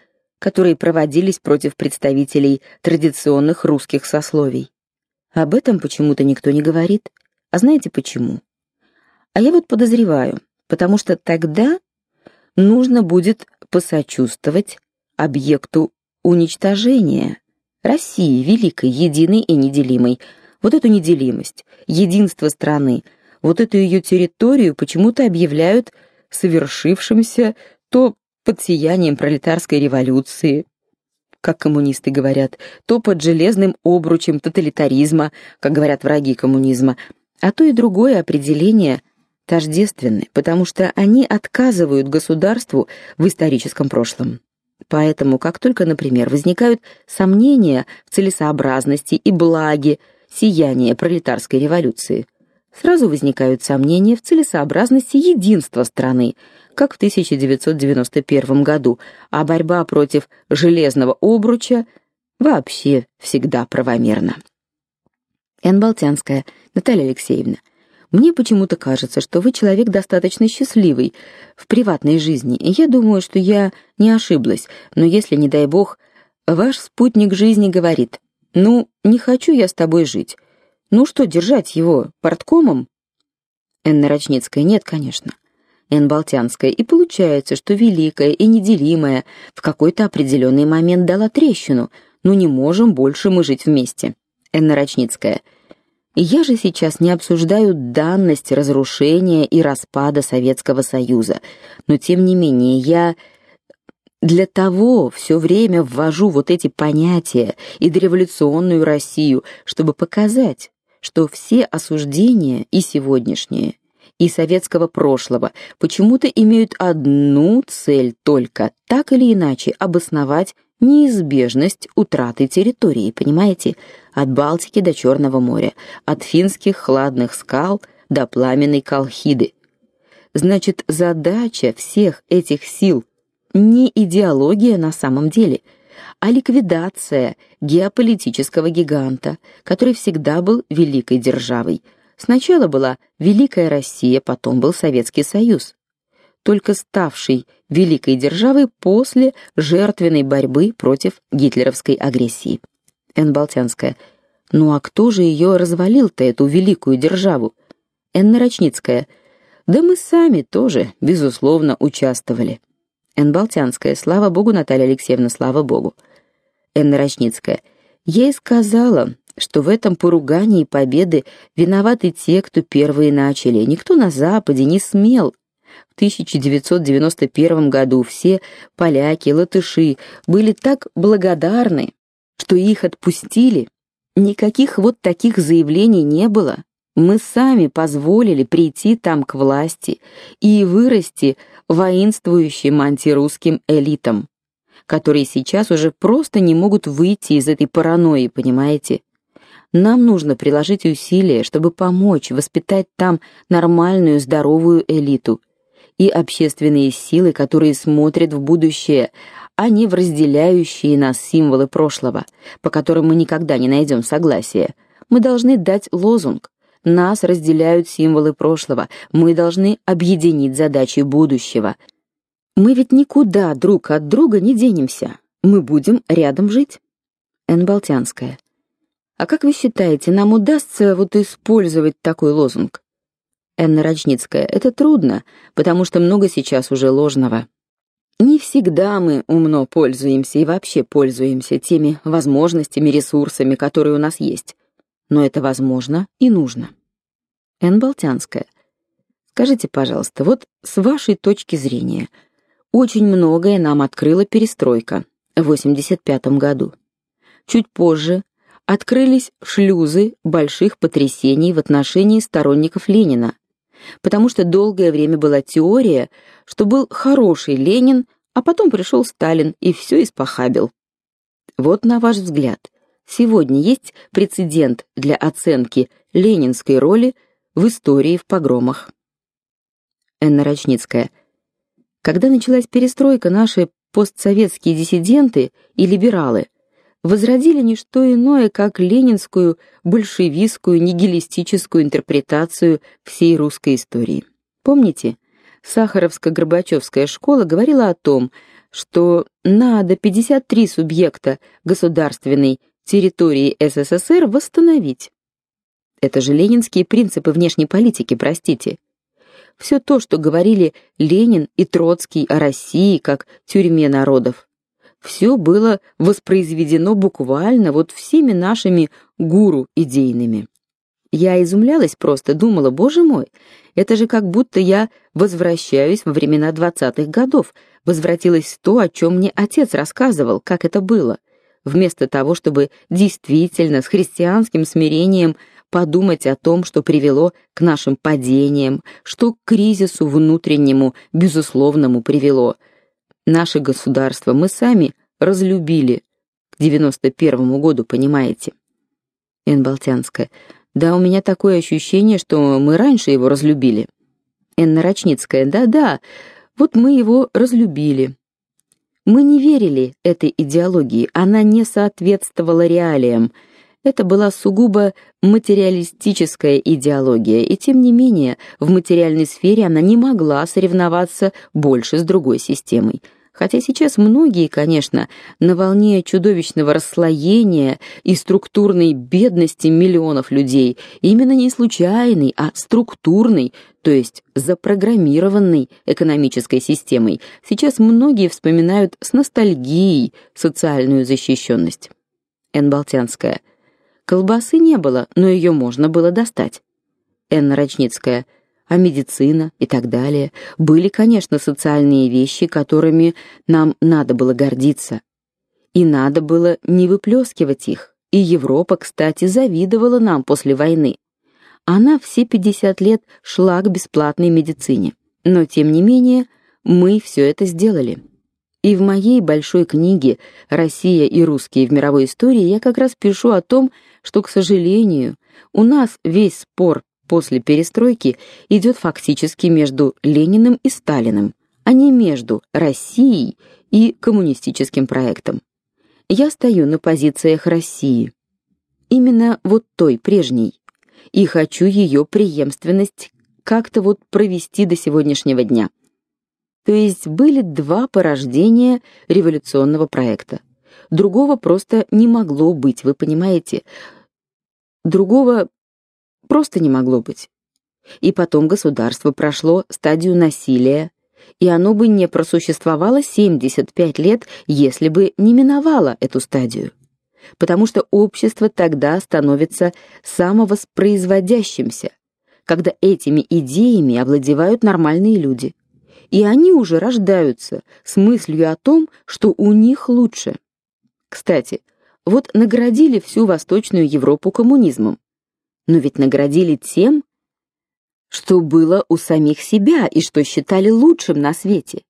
которые проводились против представителей традиционных русских сословий. Об этом почему-то никто не говорит. А знаете почему? А я вот подозреваю, потому что тогда нужно будет посочувствовать объекту уничтожения России, великой, единой и неделимой. Вот эту неделимость, единство страны, вот эту ее территорию почему-то объявляют совершившимся то под сиянием пролетарской революции, как коммунисты говорят, то под железным обручем тоталитаризма, как говорят враги коммунизма, а то и другое определение тождественны, потому что они отказывают государству в историческом прошлом. Поэтому, как только, например, возникают сомнения в целесообразности и благе сияния пролетарской революции, сразу возникают сомнения в целесообразности единства страны, как в 1991 году, а борьба против железного обруча вообще всегда правомерна. Н. Болтянская, Наталья Алексеевна, мне почему-то кажется, что вы человек достаточно счастливый в приватной жизни, и я думаю, что я не ошиблась, но если, не дай бог, ваш спутник жизни говорит, «Ну, не хочу я с тобой жить», ну что, держать его порткомом? Энна Рочницкая, нет, конечно. Н. Балтянская, и получается, что великая и неделимая в какой-то определенный момент дала трещину, но не можем больше мы жить вместе. Н. Рочницкая, я же сейчас не обсуждаю данность разрушения и распада Советского Союза, но тем не менее я для того все время ввожу вот эти понятия и дореволюционную Россию, чтобы показать, что все осуждения и сегодняшние, и советского прошлого почему-то имеют одну цель только так или иначе обосновать неизбежность утраты территории, понимаете, от Балтики до Черного моря, от финских хладных скал до пламенной Колхиды. Значит, задача всех этих сил не идеология на самом деле, а ликвидация геополитического гиганта, который всегда был великой державой, Сначала была Великая Россия, потом был Советский Союз, только ставший великой державой после жертвенной борьбы против гитлеровской агрессии. Н. Балтянская. Ну а кто же ее развалил-то, эту великую державу? Н. Рочницкая. Да мы сами тоже, безусловно, участвовали. Н. Балтянская. Слава Богу, Наталья Алексеевна, слава Богу. Н. Рочницкая. Я и сказала, что в этом поругании победы виноваты те, кто первые начали. Никто на западе не смел. В 1991 году все поляки, латыши были так благодарны, что их отпустили. Никаких вот таких заявлений не было. Мы сами позволили прийти там к власти и вырасти воинствующим антирусским элитам, которые сейчас уже просто не могут выйти из этой паранойи, понимаете? Нам нужно приложить усилия, чтобы помочь воспитать там нормальную, здоровую элиту и общественные силы, которые смотрят в будущее, а не в разделяющие нас символы прошлого, по которым мы никогда не найдем согласия. Мы должны дать лозунг. Нас разделяют символы прошлого. Мы должны объединить задачи будущего. Мы ведь никуда друг от друга не денемся. Мы будем рядом жить. Н. Балтянская. А как вы считаете, нам удастся вот использовать такой лозунг? Энна Рочницкая. Это трудно, потому что много сейчас уже ложного. Не всегда мы умно пользуемся и вообще пользуемся теми возможностями, ресурсами, которые у нас есть. Но это возможно и нужно. Н. Болтянская. Скажите, пожалуйста, вот с вашей точки зрения, очень многое нам открыла перестройка в 85 году. Чуть позже открылись шлюзы больших потрясений в отношении сторонников Ленина, потому что долгое время была теория, что был хороший Ленин, а потом пришел Сталин и все испохабил. Вот на ваш взгляд, сегодня есть прецедент для оценки ленинской роли в истории в погромах. Энна Рочницкая. Когда началась перестройка, наши постсоветские диссиденты и либералы возродили не что иное, как ленинскую большевистскую нигилистическую интерпретацию всей русской истории. Помните, Сахаровско-Горбачевская школа говорила о том, что надо 53 субъекта государственной территории СССР восстановить. Это же ленинские принципы внешней политики, простите. Все то, что говорили Ленин и Троцкий о России как тюрьме народов, все было воспроизведено буквально вот всеми нашими гуру идейными. Я изумлялась просто, думала, боже мой, это же как будто я возвращаюсь во времена двадцатых годов, возвратилась в то, о чем мне отец рассказывал, как это было, вместо того, чтобы действительно с христианским смирением подумать о том, что привело к нашим падениям, что к кризису внутреннему, безусловному привело. Наше государство мы сами разлюбили к девяносто первому году, понимаете? Н. Болтянская. Да, у меня такое ощущение, что мы раньше его разлюбили. Энна Рачницкая. Да-да, вот мы его разлюбили. Мы не верили этой идеологии, она не соответствовала реалиям. Это была сугубо материалистическая идеология, и тем не менее, в материальной сфере она не могла соревноваться больше с другой системой. Хотя сейчас многие, конечно, на волне чудовищного расслоения и структурной бедности миллионов людей, именно не случайной, а структурной, то есть запрограммированной экономической системой, сейчас многие вспоминают с ностальгией социальную защищенность. Н. Болтянская. Колбасы не было, но ее можно было достать. Н. Рачницкая а медицина и так далее. Были, конечно, социальные вещи, которыми нам надо было гордиться. И надо было не выплескивать их. И Европа, кстати, завидовала нам после войны. Она все 50 лет шла к бесплатной медицине. Но тем не менее, мы все это сделали. И в моей большой книге Россия и русские в мировой истории я как раз пишу о том, что, к сожалению, у нас весь спор после перестройки идет фактически между Лениным и Сталиным, а не между Россией и коммунистическим проектом. Я стою на позициях России. Именно вот той прежней. И хочу ее преемственность как-то вот провести до сегодняшнего дня. То есть были два порождения революционного проекта. Другого просто не могло быть, вы понимаете? Другого Просто не могло быть. И потом государство прошло стадию насилия, и оно бы не просуществовало 75 лет, если бы не миновало эту стадию. Потому что общество тогда становится самовоспроизводящимся, когда этими идеями овладевают нормальные люди. И они уже рождаются с мыслью о том, что у них лучше. Кстати, вот наградили всю Восточную Европу коммунизмом но ведь наградили тем, что было у самих себя и что считали лучшим на свете.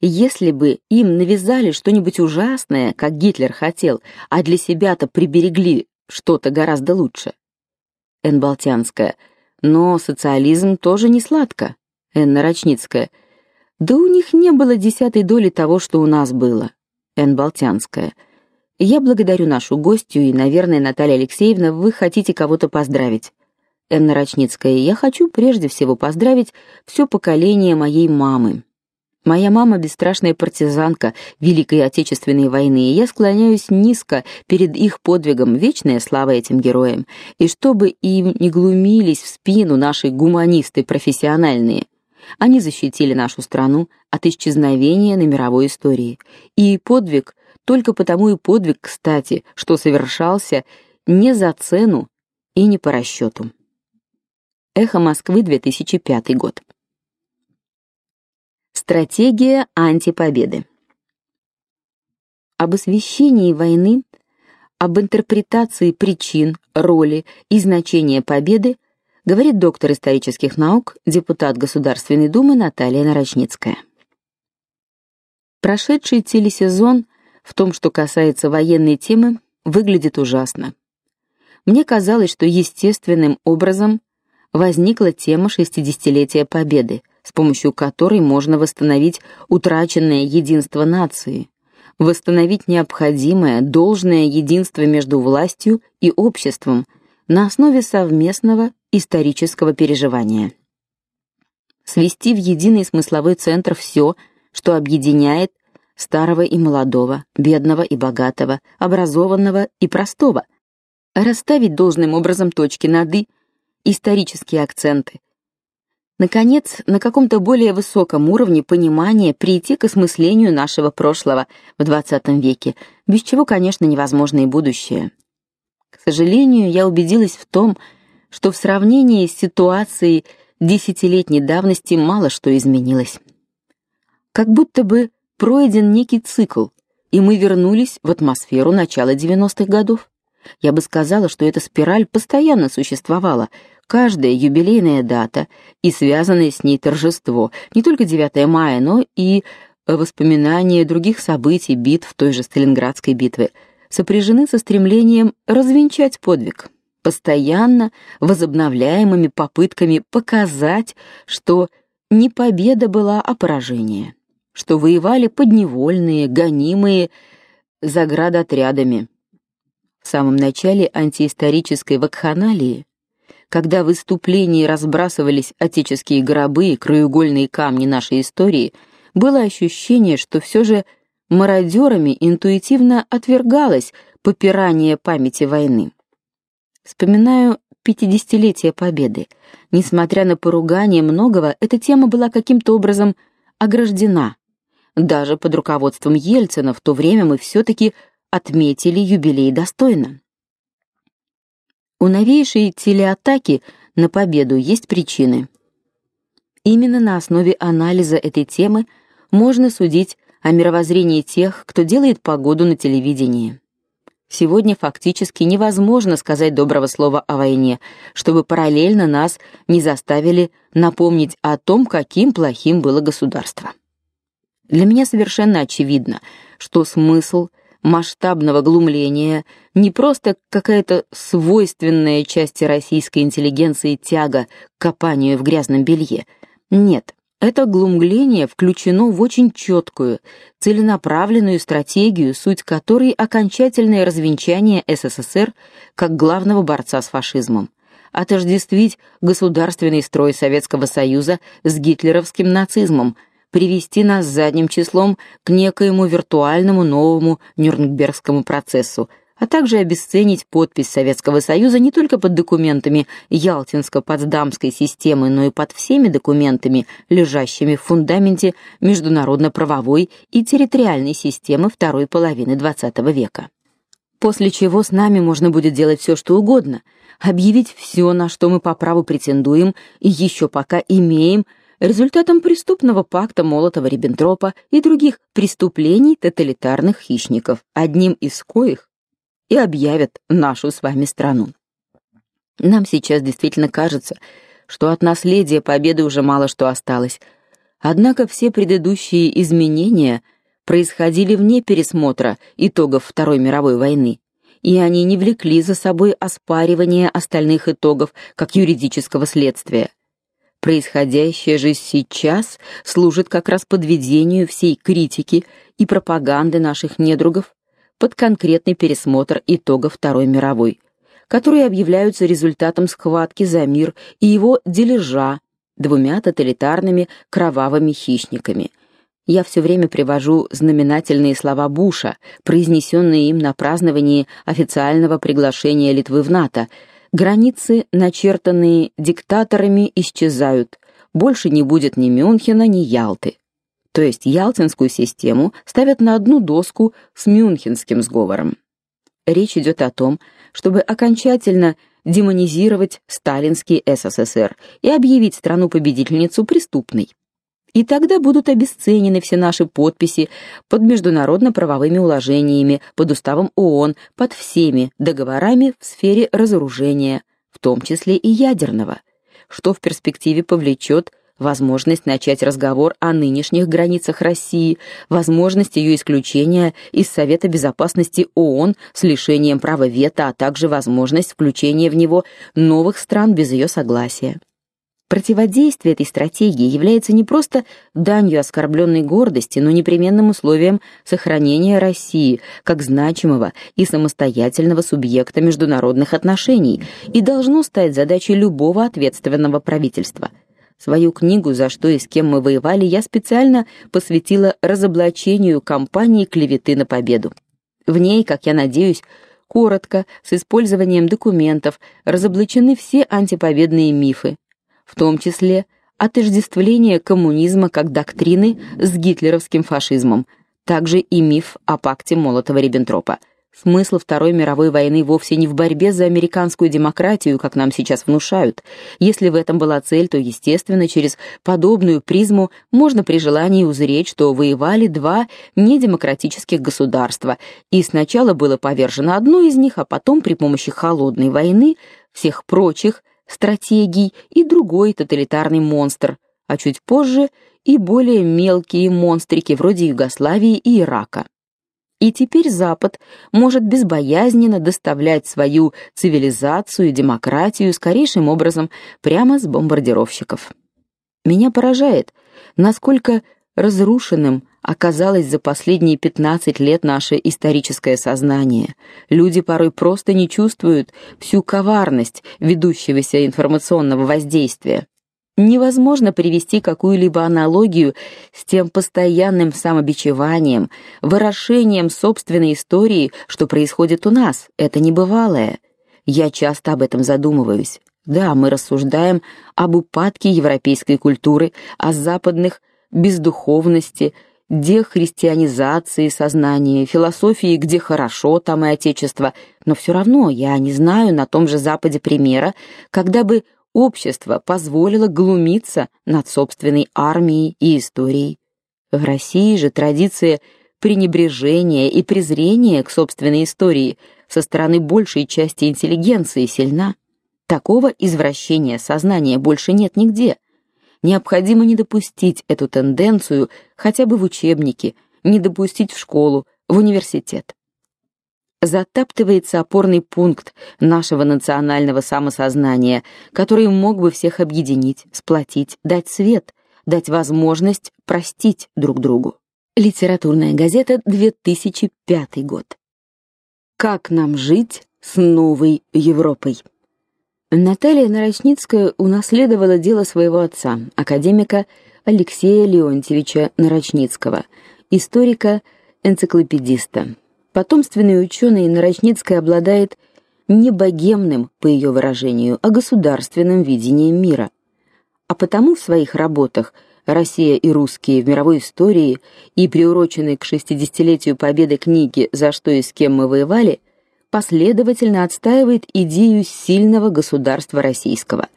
Если бы им навязали что-нибудь ужасное, как Гитлер хотел, а для себя-то приберегли что-то гораздо лучше. Н. Болтянская. Но социализм тоже не сладко. Н. Нарочницкая. Да у них не было десятой доли того, что у нас было. Н. Болтянская. Я благодарю нашу гостью и, наверное, Наталья Алексеевна, вы хотите кого-то поздравить. Энна Рачницкая, я хочу прежде всего поздравить все поколение моей мамы. Моя мама бесстрашная партизанка Великой Отечественной войны, и я склоняюсь низко перед их подвигом, вечная слава этим героям. И чтобы им не глумились в спину наши гуманисты профессиональные, они защитили нашу страну от исчезновения на мировой истории. И подвиг только потому и подвиг, кстати, что совершался не за цену и не по расчету. Эхо Москвы, 2005 год. Стратегия антипобеды. Об освещении войны, об интерпретации причин, роли и значения победы говорит доктор исторических наук, депутат Государственной Думы Наталья Нарочницкая. Прошедший телесезон в том, что касается военной темы, выглядит ужасно. Мне казалось, что естественным образом возникла тема шестидесятилетия Победы, с помощью которой можно восстановить утраченное единство нации, восстановить необходимое должное единство между властью и обществом на основе совместного исторического переживания. Свести в единый смысловой центр все, что объединяет старого и молодого, бедного и богатого, образованного и простого, расставить должным образом точки над и, исторические акценты. Наконец, на каком-то более высоком уровне понимания прийти к осмыслению нашего прошлого в XX веке, без чего, конечно, невозможно и будущее. К сожалению, я убедилась в том, что в сравнении с ситуацией десятилетней давности мало что изменилось. Как будто бы пройден некий цикл, и мы вернулись в атмосферу начала 90-х годов. Я бы сказала, что эта спираль постоянно существовала. Каждая юбилейная дата и связанное с ней торжество, не только 9 мая, но и воспоминания других событий, битв той же Сталинградской битвы, сопряжены со стремлением развенчать подвиг, постоянно возобновляемыми попытками показать, что не победа была, а поражение, что воевали подневольные, гонимые заградотрядами, в самом начале антиисторической вакханалии, когда в выступлении разбрасывались отеческие гробы и краеугольные камни нашей истории, было ощущение, что все же мародерами интуитивно отвергалось попирание памяти войны. Вспоминаю пятидесятилетие Победы. Несмотря на поругание многого, эта тема была каким-то образом ограждена. Даже под руководством Ельцина в то время мы все таки отметили юбилей достойно. У новейшей телеатаки на победу есть причины. Именно на основе анализа этой темы можно судить о мировоззрении тех, кто делает погоду на телевидении. Сегодня фактически невозможно сказать доброго слова о войне, чтобы параллельно нас не заставили напомнить о том, каким плохим было государство. Для меня совершенно очевидно, что смысл масштабного глумления не просто какая-то свойственная части российской интеллигенции тяга к копанию в грязном белье. Нет, это глумление включено в очень четкую, целенаправленную стратегию, суть которой окончательное развенчание СССР как главного борца с фашизмом отождествить государственный строй Советского Союза с гитлеровским нацизмом, привести нас задним числом к некоему виртуальному новому Нюрнбергскому процессу, а также обесценить подпись Советского Союза не только под документами Ялтинско-Потсдамской системы, но и под всеми документами, лежащими в фундаменте международно-правовой и территориальной системы второй половины XX века. После чего с нами можно будет делать все, что угодно, объявить все, на что мы по праву претендуем и еще пока имеем результатом преступного пакта Молотова-Риббентропа и других преступлений тоталитарных хищников, одним из коих и объявят нашу с вами страну. Нам сейчас действительно кажется, что от наследия победы уже мало что осталось. Однако все предыдущие изменения происходили вне пересмотра итогов Второй мировой войны, и они не влекли за собой оспаривание остальных итогов как юридического следствия. Происходящее же сейчас служит как раз подведению всей критики и пропаганды наших недругов под конкретный пересмотр итогов Второй мировой, которые объявляются результатом схватки за мир и его дележа двумя тоталитарными кровавыми хищниками. Я все время привожу знаменательные слова Буша, произнесенные им на праздновании официального приглашения Литвы в НАТО, Границы, начертанные диктаторами, исчезают. Больше не будет ни Мюнхена, ни Ялты. То есть ялтинскую систему ставят на одну доску с мюнхенским сговором. Речь идет о том, чтобы окончательно демонизировать сталинский СССР и объявить страну-победительницу преступной и тогда будут обесценены все наши подписи под международно-правовыми уложениями, под уставом ООН, под всеми договорами в сфере разоружения, в том числе и ядерного, что в перспективе повлечет возможность начать разговор о нынешних границах России, возможность ее исключения из Совета безопасности ООН с лишением права вето, а также возможность включения в него новых стран без ее согласия. Противодействие этой стратегии является не просто данью оскорбленной гордости, но непременным условием сохранения России как значимого и самостоятельного субъекта международных отношений и должно стать задачей любого ответственного правительства. Свою книгу «За что и с кем мы воевали» я специально посвятила разоблачению кампании клеветы на победу. В ней, как я надеюсь, коротко, с использованием документов, разоблачены все антипобедные мифы, в том числе отождествление коммунизма как доктрины с гитлеровским фашизмом, также и миф о пакте Молотова-Риббентропа. Смысл Второй мировой войны вовсе не в борьбе за американскую демократию, как нам сейчас внушают. Если в этом была цель, то, естественно, через подобную призму можно при желании узреть, что воевали два недемократических государства, и сначала было повержено одно из них, а потом при помощи холодной войны всех прочих стратегий и другой тоталитарный монстр, а чуть позже и более мелкие монстрики вроде Югославии и Ирака. И теперь Запад может безбоязненно доставлять свою цивилизацию и демократию скорейшим образом прямо с бомбардировщиков. Меня поражает, насколько разрушенным оказалось за последние 15 лет наше историческое сознание. Люди порой просто не чувствуют всю коварность ведущегося информационного воздействия. Невозможно привести какую-либо аналогию с тем постоянным самобичеванием, выражением собственной истории, что происходит у нас. Это небывалое. Я часто об этом задумываюсь. Да, мы рассуждаем об упадке европейской культуры, о западных бездуховности, дехристианизации сознания, философии, где хорошо, там и отечество, но все равно я не знаю на том же западе примера, когда бы общество позволило глумиться над собственной армией и историей. В России же традиция пренебрежения и презрения к собственной истории со стороны большей части интеллигенции сильна. Такого извращения сознания больше нет нигде необходимо не допустить эту тенденцию хотя бы в учебнике, не допустить в школу, в университет. Затаптывается опорный пункт нашего национального самосознания, который мог бы всех объединить, сплотить, дать свет, дать возможность простить друг другу. Литературная газета, 2005 год. Как нам жить с новой Европой? Наталья Нарочницкая унаследовала дело своего отца, академика Алексея Леонтьевича Нарочницкого, историка-энциклопедиста. Потомственный ученый Нарочницкая обладает не богемным, по ее выражению, а государственным видением мира. А потому в своих работах Россия и русские в мировой истории и приуроченной к шестидесятилетию победы книги За что и с кем мы воевали последовательно отстаивает идею сильного государства российского,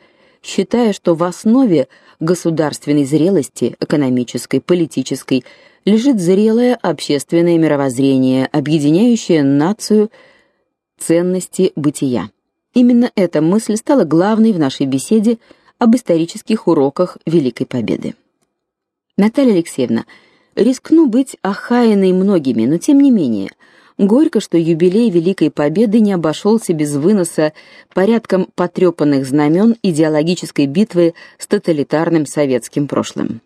считая, что в основе государственной зрелости, экономической, политической, лежит зрелое общественное мировоззрение, объединяющее нацию ценности бытия. Именно эта мысль стала главной в нашей беседе об исторических уроках Великой Победы. Наталья Алексеевна, рискну быть охаянной многими, но тем не менее – Горько, что юбилей Великой Победы не обошелся без выноса порядком потрепанных знамен идеологической битвы с тоталитарным советским прошлым.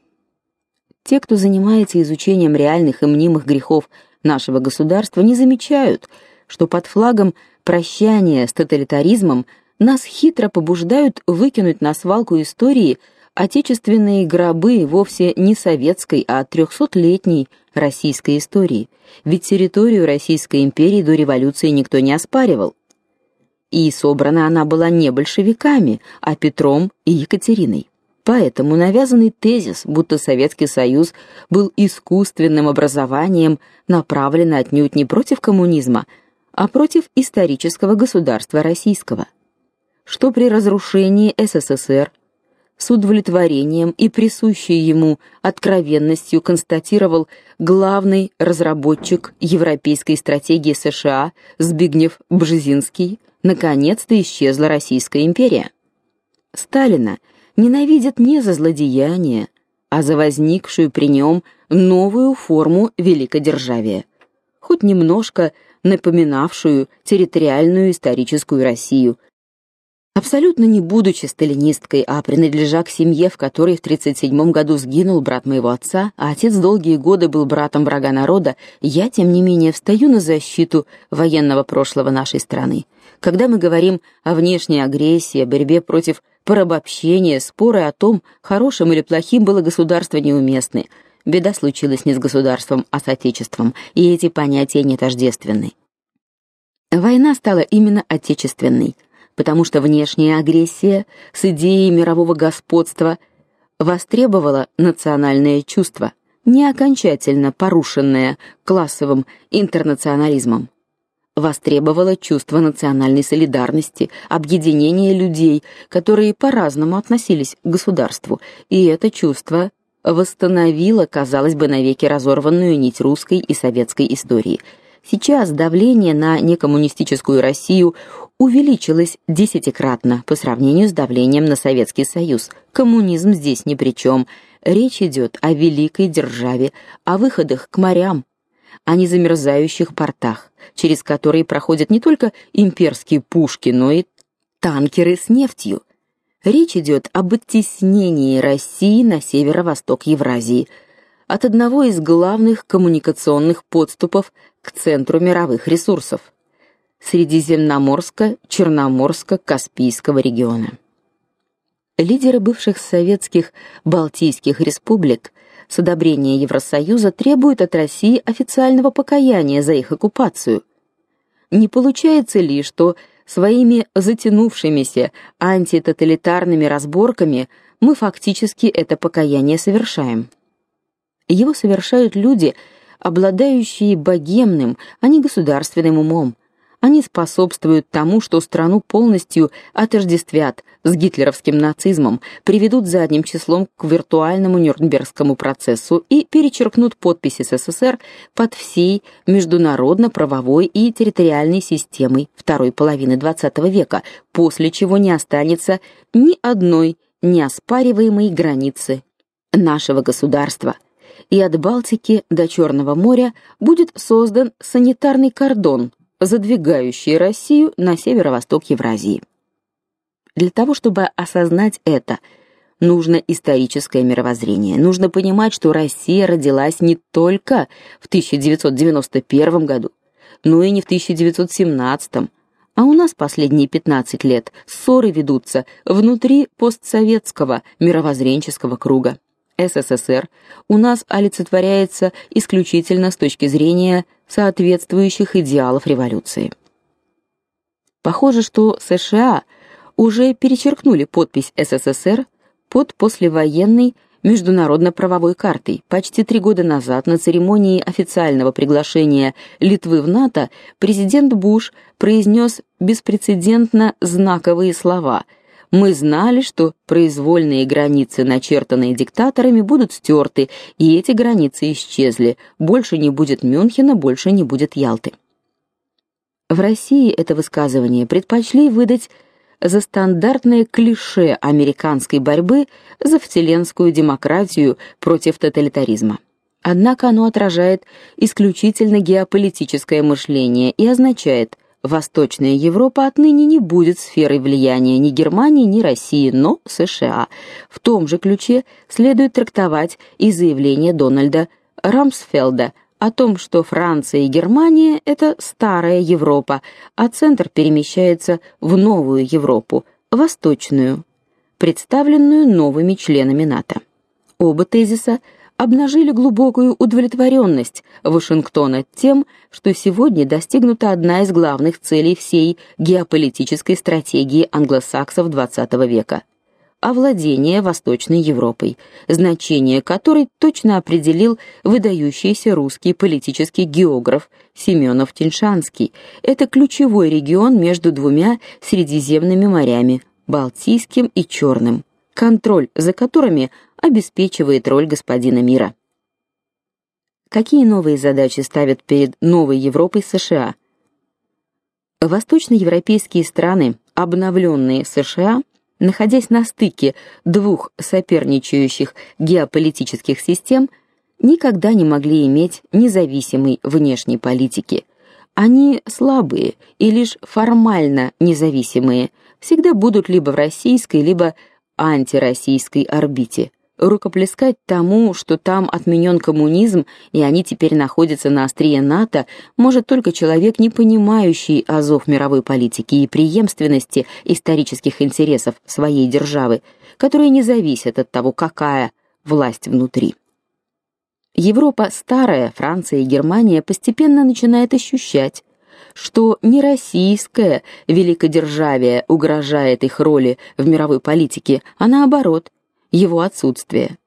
Те, кто занимается изучением реальных и мнимых грехов нашего государства, не замечают, что под флагом прощания с тоталитаризмом нас хитро побуждают выкинуть на свалку истории отечественные гробы вовсе не советской, а трехсотлетней российской истории, ведь территорию Российской империи до революции никто не оспаривал. И собрана она была не большевиками, а Петром и Екатериной. Поэтому навязанный тезис, будто Советский Союз был искусственным образованием, направлен отнюдь не против коммунизма, а против исторического государства российского. Что при разрушении СССР с удовлетворением и присущей ему откровенностью констатировал главный разработчик европейской стратегии США Збигнев Бжезинский, наконец-то исчезла Российская империя. Сталина ненавидят не за злодеяние, а за возникшую при нем новую форму великодержавия, хоть немножко напоминавшую территориальную историческую Россию, Абсолютно не будучи сталинисткой, а принадлежа к семье, в которой в 37 году сгинул брат моего отца, а отец долгие годы был братом врага народа, я тем не менее встаю на защиту военного прошлого нашей страны. Когда мы говорим о внешней агрессии, борьбе против порабощения, споры о том, хорошим или плохим было государство неуместны. Беда случилась не с государством, а с отечеством, и эти понятия не тождественны. Война стала именно отечественной потому что внешняя агрессия с идеей мирового господства востребовала национальное чувство, не окончательно порушенное классовым интернационализмом. Востребовала чувство национальной солидарности, объединения людей, которые по-разному относились к государству, и это чувство восстановило, казалось бы, навеки разорванную нить русской и советской истории. Сейчас давление на некоммунистическую Россию увеличилось десятикратно по сравнению с давлением на Советский Союз. Коммунизм здесь ни при чем. Речь идет о великой державе, о выходах к морям, о незамерзающих портах, через которые проходят не только имперские пушки, но и танкеры с нефтью. Речь идет об оттеснении России на северо-восток Евразии, от одного из главных коммуникационных подступов к центру мировых ресурсов. Средиземноморско-Черноморско-Каспийского региона. Лидеры бывших советских балтийских республик с одобрения Евросоюза требуют от России официального покаяния за их оккупацию. Не получается ли, что своими затянувшимися антитоталитарными разборками мы фактически это покаяние совершаем? Его совершают люди, обладающие богемным, а не государственным умом, они способствуют тому, что страну полностью отождествят с гитлеровским нацизмом, приведут задним числом к виртуальному Нюрнбергскому процессу и перечеркнут подписи СССР под всей международно-правовой и территориальной системой второй половины XX века, после чего не останется ни одной неоспариваемой границы нашего государства. И от Балтики до Черного моря будет создан санитарный кордон, задвигающие Россию на северо-восток Евразии. Для того, чтобы осознать это, нужно историческое мировоззрение. Нужно понимать, что Россия родилась не только в 1991 году, но и не в 1917, а у нас последние 15 лет ссоры ведутся внутри постсоветского мировоззренческого круга. СССР у нас олицетворяется исключительно с точки зрения соответствующих идеалов революции. Похоже, что США уже перечеркнули подпись СССР под послевоенной международно-правовой картой. Почти три года назад на церемонии официального приглашения Литвы в НАТО президент Буш произнес беспрецедентно знаковые слова – мы знали, что произвольные границы, начертанные диктаторами, будут стерты, и эти границы исчезли. Больше не будет Мюнхена, больше не будет Ялты. В России это высказывание предпочли выдать за стандартное клише американской борьбы за вселенскую демократию против тоталитаризма. Однако оно отражает исключительно геополитическое мышление и означает – Восточная Европа отныне не будет сферой влияния ни Германии, ни России, но США. В том же ключе следует трактовать и заявление Дональда Рамсфелда о том, что Франция и Германия это старая Европа, а центр перемещается в новую Европу, восточную, представленную новыми членами НАТО. Оба тезиса обнажили глубокую удовлетворенность Вашингтона тем, что сегодня достигнута одна из главных целей всей геополитической стратегии англосаксов XX века овладение Восточной Европой, значение которой точно определил выдающийся русский политический географ Семенов Тиншанский. Это ключевой регион между двумя Средиземными морями, Балтийским и Черным контроль за которыми обеспечивает роль господина мира. Какие новые задачи ставят перед новой Европой США? Восточноевропейские страны, обновленные США, находясь на стыке двух соперничающих геополитических систем, никогда не могли иметь независимой внешней политики. Они слабые и лишь формально независимые, всегда будут либо в российской, либо антироссийской орбите. Рукоплескать тому, что там отменен коммунизм, и они теперь находятся на острие НАТО, может только человек, не понимающий азов мировой политики и преемственности исторических интересов своей державы, которые не зависят от того, какая власть внутри. Европа старая, Франция и Германия постепенно начинает ощущать, что не российское великодержавие угрожает их роли в мировой политике, а наоборот, его отсутствие.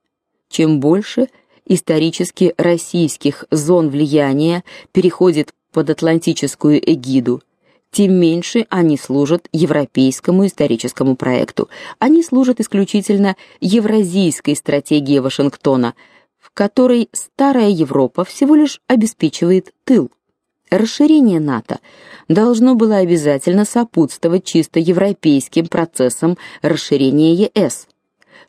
Чем больше исторически российских зон влияния переходит под атлантическую эгиду, тем меньше они служат европейскому историческому проекту. Они служат исключительно евразийской стратегии Вашингтона, в которой старая Европа всего лишь обеспечивает тыл. Расширение НАТО должно было обязательно сопутствовать чисто европейским процессам расширения ЕС,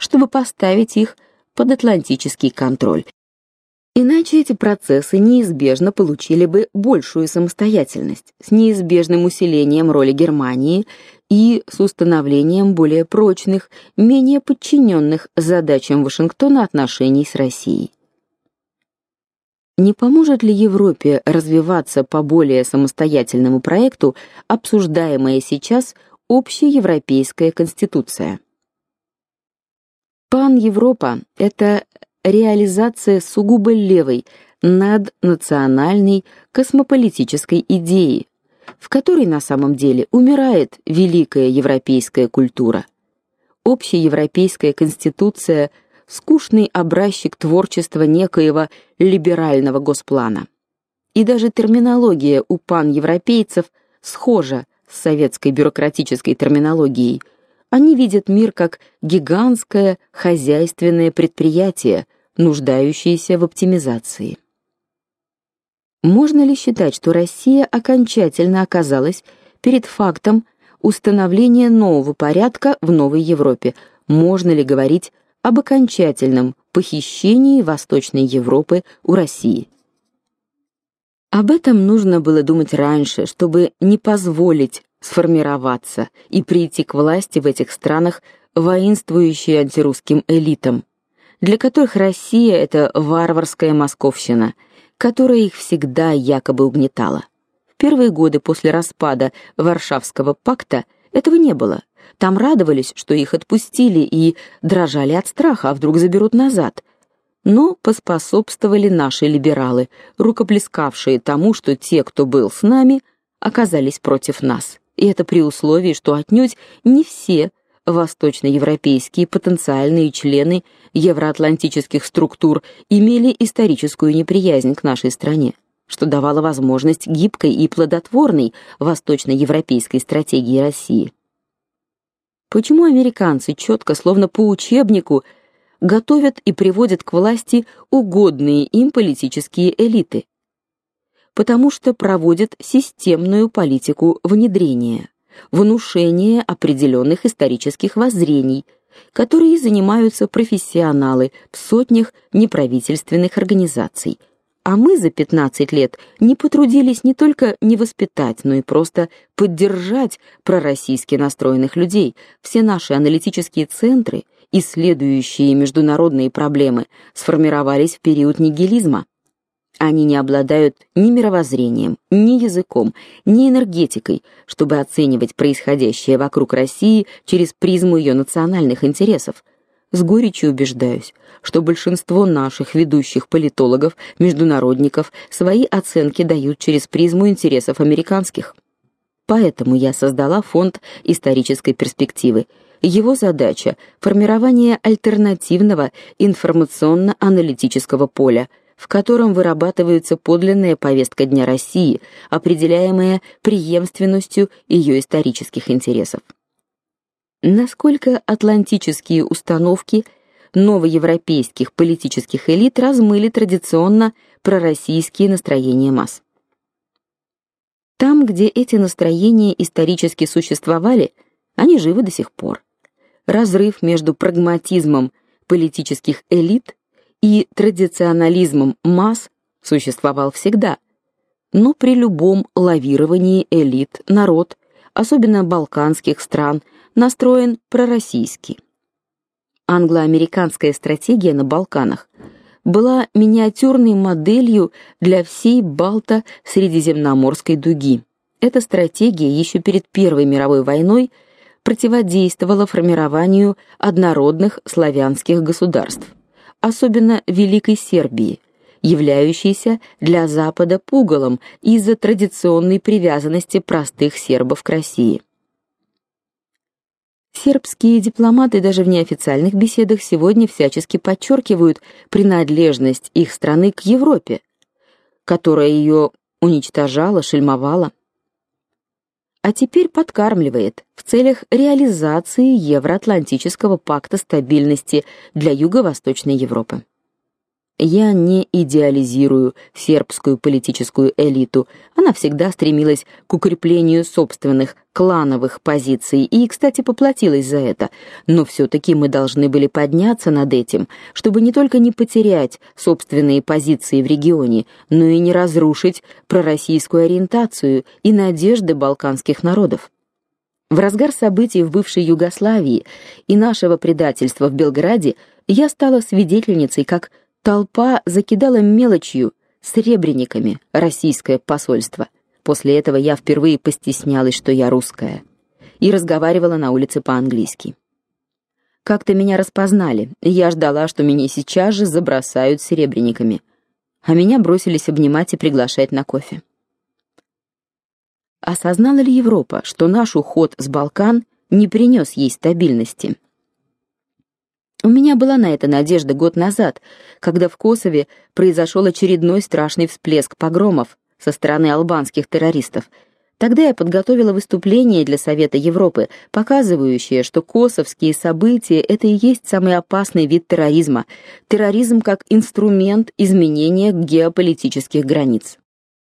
чтобы поставить их под атлантический контроль. Иначе эти процессы неизбежно получили бы большую самостоятельность с неизбежным усилением роли Германии и с установлением более прочных, менее подчиненных задачам Вашингтона отношений с Россией. Не поможет ли Европе развиваться по более самостоятельному проекту, обсуждаемая сейчас общеевропейская конституция? Пан-Европа это реализация сугубо левой наднациональной космополитической идеи, в которой на самом деле умирает великая европейская культура. Общеевропейская конституция скучный образчик творчества некоего либерального госплана. И даже терминология у пан-европейцев схожа с советской бюрократической терминологией, они видят мир как гигантское хозяйственное предприятие, нуждающееся в оптимизации. Можно ли считать, что Россия окончательно оказалась перед фактом установления нового порядка в новой Европе? Можно ли говорить об окончательном похищении Восточной Европы у России? Об этом нужно было думать раньше, чтобы не позволить сформироваться и прийти к власти в этих странах воинствующей антирусским элитам, для которых Россия это варварская московщина, которая их всегда якобы угнетала. В первые годы после распада Варшавского пакта этого не было. Там радовались, что их отпустили и дрожали от страха, а вдруг заберут назад. Но поспособствовали наши либералы, рукоплескавшие тому, что те, кто был с нами, оказались против нас. И это при условии, что отнюдь не все восточноевропейские потенциальные члены евроатлантических структур имели историческую неприязнь к нашей стране, что давало возможность гибкой и плодотворной восточноевропейской стратегии России. Почему американцы четко, словно по учебнику, готовят и приводят к власти угодные им политические элиты? Потому что проводят системную политику внедрения, внушения определенных исторических воззрений, которые занимаются профессионалы в сотнях неправительственных организаций. А мы за 15 лет не потрудились не только не воспитать, но и просто поддержать пророссийски настроенных людей. Все наши аналитические центры, исследующие международные проблемы, сформировались в период нигилизма. Они не обладают ни мировоззрением, ни языком, ни энергетикой, чтобы оценивать происходящее вокруг России через призму ее национальных интересов. С горечью убеждаюсь, что большинство наших ведущих политологов, международников свои оценки дают через призму интересов американских. Поэтому я создала фонд исторической перспективы. Его задача формирование альтернативного информационно-аналитического поля – в котором вырабатывается подлинная повестка дня России, определяемая преемственностью ее исторических интересов. Насколько атлантические установки новоевропейских политических элит размыли традиционно пророссийские настроения масс. Там, где эти настроения исторически существовали, они живы до сих пор. Разрыв между прагматизмом политических элит и традиционализмом масс существовал всегда. Но при любом лавировании элит народ, особенно балканских стран, настроен пророссийски. Англо-американская стратегия на Балканах была миниатюрной моделью для всей Балто-Средиземноморской дуги. Эта стратегия еще перед Первой мировой войной противодействовала формированию однородных славянских государств, особенно Великой Сербии, являющейся для Запада пугалом из-за традиционной привязанности простых сербов к России. Сербские дипломаты даже в неофициальных беседах сегодня всячески подчеркивают принадлежность их страны к Европе, которая ее уничтожала, шельмовала, а теперь подкармливает в целях реализации Евроатлантического пакта стабильности для Юго-Восточной Европы. Я не идеализирую сербскую политическую элиту. Она всегда стремилась к укреплению собственных клановых позиций и, кстати, поплатилась за это. Но все таки мы должны были подняться над этим, чтобы не только не потерять собственные позиции в регионе, но и не разрушить пророссийскую ориентацию и надежды балканских народов. В разгар событий в бывшей Югославии и нашего предательства в Белграде я стала свидетельницей, как Толпа закидала мелочью, сребрениками российское посольство. После этого я впервые постеснялась, что я русская, и разговаривала на улице по-английски. Как-то меня распознали, и я ждала, что меня сейчас же забросают серебряниками, а меня бросились обнимать и приглашать на кофе. Осознала ли Европа, что наш уход с Балкан не принес ей стабильности? У меня была на это надежда год назад, когда в Косове произошел очередной страшный всплеск погромов со стороны албанских террористов. Тогда я подготовила выступление для Совета Европы, показывающее, что косовские события это и есть самый опасный вид терроризма, терроризм как инструмент изменения геополитических границ.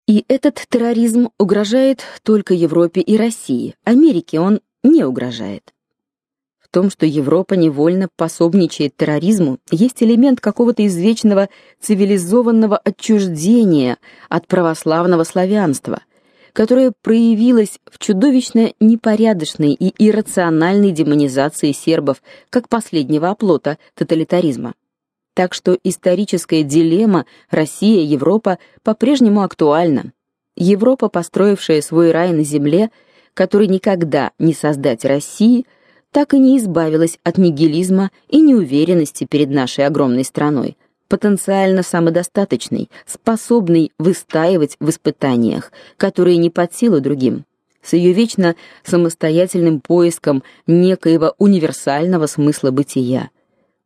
И этот терроризм угрожает только Европе и России. Америке он не угрожает. В том, что Европа невольно пособничает терроризму, есть элемент какого-то извечного цивилизованного отчуждения от православного славянства, которое проявилось в чудовищно непорядочной и иррациональной демонизации сербов как последнего оплота тоталитаризма. Так что историческая дилемма Россия-Европа по-прежнему актуальна. Европа, построившая свой рай на земле, который никогда не создать России – так и не избавилась от нигилизма и неуверенности перед нашей огромной страной, потенциально самодостаточной, способной выстаивать в испытаниях, которые не под силу другим. С ее вечно самостоятельным поиском некоего универсального смысла бытия.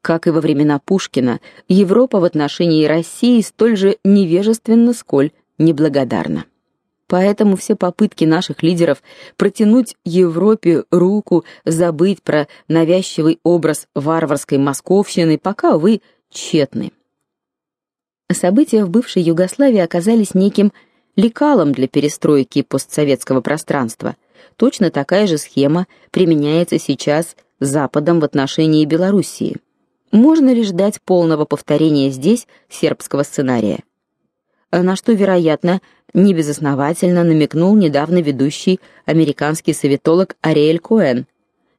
Как и во времена Пушкина, Европа в отношении России столь же невежественна, сколь неблагодарна. Поэтому все попытки наших лидеров протянуть Европе руку, забыть про навязчивый образ варварской московщины пока вы тщетны. События в бывшей Югославии оказались неким лекалом для перестройки постсоветского пространства. Точно такая же схема применяется сейчас Западом в отношении Белоруссии. Можно ли ждать полного повторения здесь сербского сценария? На что, вероятно, небезосновательно намекнул недавно ведущий американский советолог Ариэль Коэн.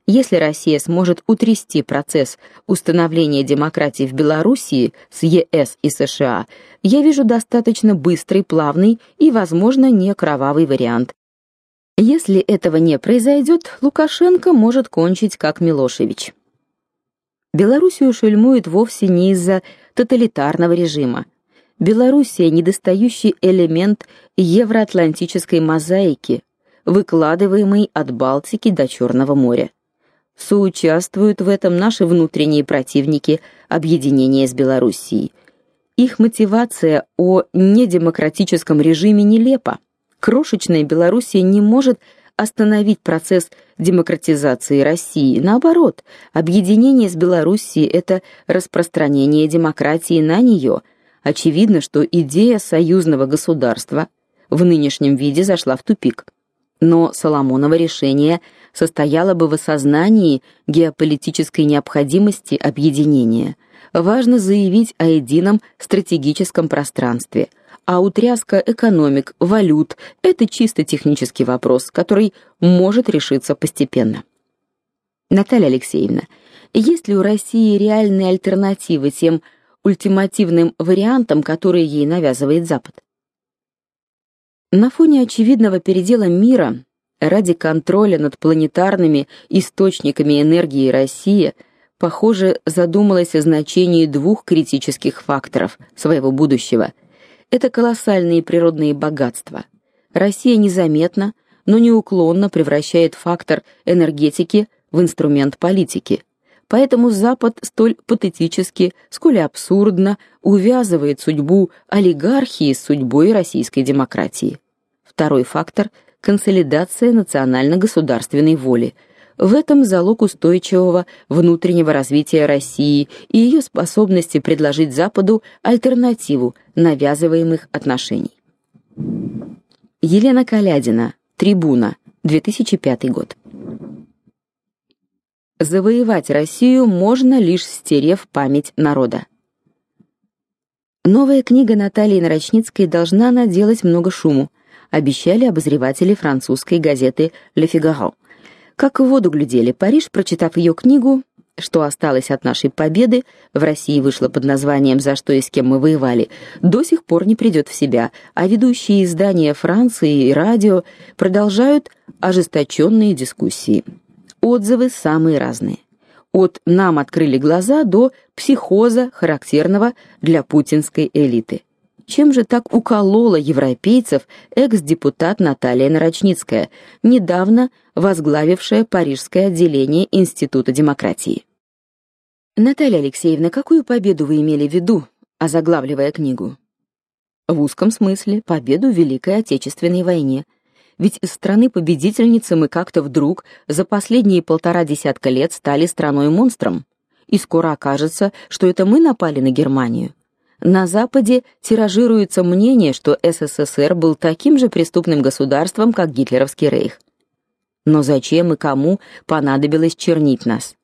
Если Россия сможет утрясти процесс установления демократии в Белоруссии с ЕС и США, я вижу достаточно быстрый, плавный и, возможно, не кровавый вариант. Если этого не произойдет, Лукашенко может кончить как Милошевич. Белоруссию шельмуют вовсе не из-за тоталитарного режима, Белоруссия недостающий элемент евроатлантической мозаики, выкладываемой от Балтики до Черного моря. Соучаствуют в этом наши внутренние противники объединения с Белоруссией. Их мотивация о недемократическом режиме нелепа. Крошечная Белоруссия не может остановить процесс демократизации России. Наоборот, объединение с Белоруссией это распространение демократии на нее – очевидно, что идея союзного государства в нынешнем виде зашла в тупик. Но Соломоново решение состояло бы в осознании геополитической необходимости объединения. Важно заявить о едином стратегическом пространстве, а утряска экономик, валют это чисто технический вопрос, который может решиться постепенно. Наталья Алексеевна, есть ли у России реальные альтернативы тем ультимативным вариантам, которые ей навязывает Запад? На фоне очевидного передела мира ради контроля над планетарными источниками энергии Россия, похоже, задумалась о значении двух критических факторов своего будущего. Это колоссальные природные богатства. Россия незаметно, но неуклонно превращает фактор энергетики в инструмент политики. Поэтому Запад столь патетически, сколь абсурдно увязывает судьбу олигархии с судьбой российской демократии. Второй фактор консолидация национально-государственной воли. В этом залог устойчивого внутреннего развития России и ее способности предложить Западу альтернативу навязываемых отношений. Елена Калядина, Трибуна, 2005 год. Завоевать Россию можно лишь стерев память народа. Новая книга Натальи Нарочницкой должна наделать много шуму обещали обозреватели французской газеты Le Figaro. Как в воду глядели, Париж, прочитав ее книгу, что осталось от нашей победы, в России вышло под названием «За что и с кем мы воевали», до сих пор не придет в себя, а ведущие издания Франции и радио продолжают ожесточенные дискуссии. Отзывы самые разные. От «нам открыли глаза» до психоза, характерного для путинской элиты. Чем же так уколола европейцев экс-депутат Наталья Нарочницкая, недавно возглавившая парижское отделение Института демократии? Наталья Алексеевна, какую победу вы имели в виду, озаглавливая книгу? В узком смысле победу в Великой Отечественной войне. Ведь из страны-победительницы мы как-то вдруг за последние полтора десятка лет стали страной-монстром. И скоро окажется, что это мы напали на Германию. На Западе тиражируется мнение, что СССР был таким же преступным государством, как гитлеровский рейх. Но зачем и кому понадобилось чернить нас?